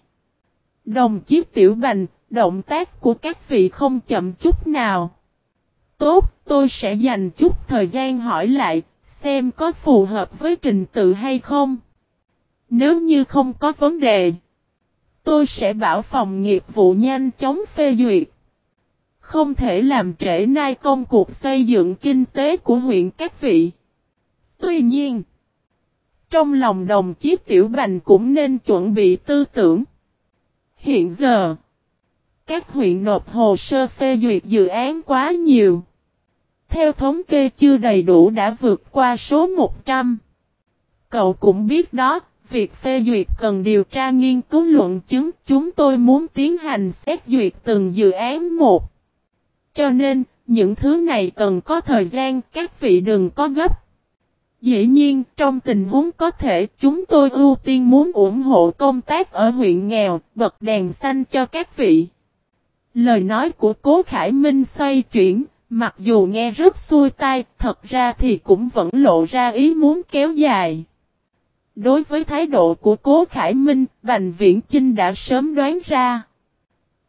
Đồng chiếc tiểu bành, động tác của các vị không chậm chút nào. Tốt, tôi sẽ dành chút thời gian hỏi lại, xem có phù hợp với trình tự hay không. Nếu như không có vấn đề, tôi sẽ bảo phòng nghiệp vụ nhanh chóng phê duyệt. Không thể làm trễ nai công cuộc xây dựng kinh tế của huyện các vị. Tuy nhiên, trong lòng đồng chiếc tiểu bành cũng nên chuẩn bị tư tưởng. Hiện giờ, các huyện nộp hồ sơ phê duyệt dự án quá nhiều. Theo thống kê chưa đầy đủ đã vượt qua số 100. Cậu cũng biết đó, việc phê duyệt cần điều tra nghiên cứu luận chứng. Chúng tôi muốn tiến hành xét duyệt từng dự án một. Cho nên, những thứ này cần có thời gian, các vị đừng có gấp. Dĩ nhiên, trong tình huống có thể, chúng tôi ưu tiên muốn ủng hộ công tác ở huyện nghèo, bật đèn xanh cho các vị. Lời nói của Cố Khải Minh xoay chuyển, mặc dù nghe rất xuôi tai, thật ra thì cũng vẫn lộ ra ý muốn kéo dài. Đối với thái độ của Cố Khải Minh, Bành Viễn Chinh đã sớm đoán ra.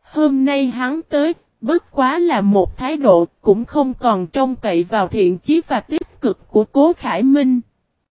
Hôm nay hắn tới, bất quá là một thái độ, cũng không còn trông cậy vào thiện chí và tích cực của Cố Khải Minh.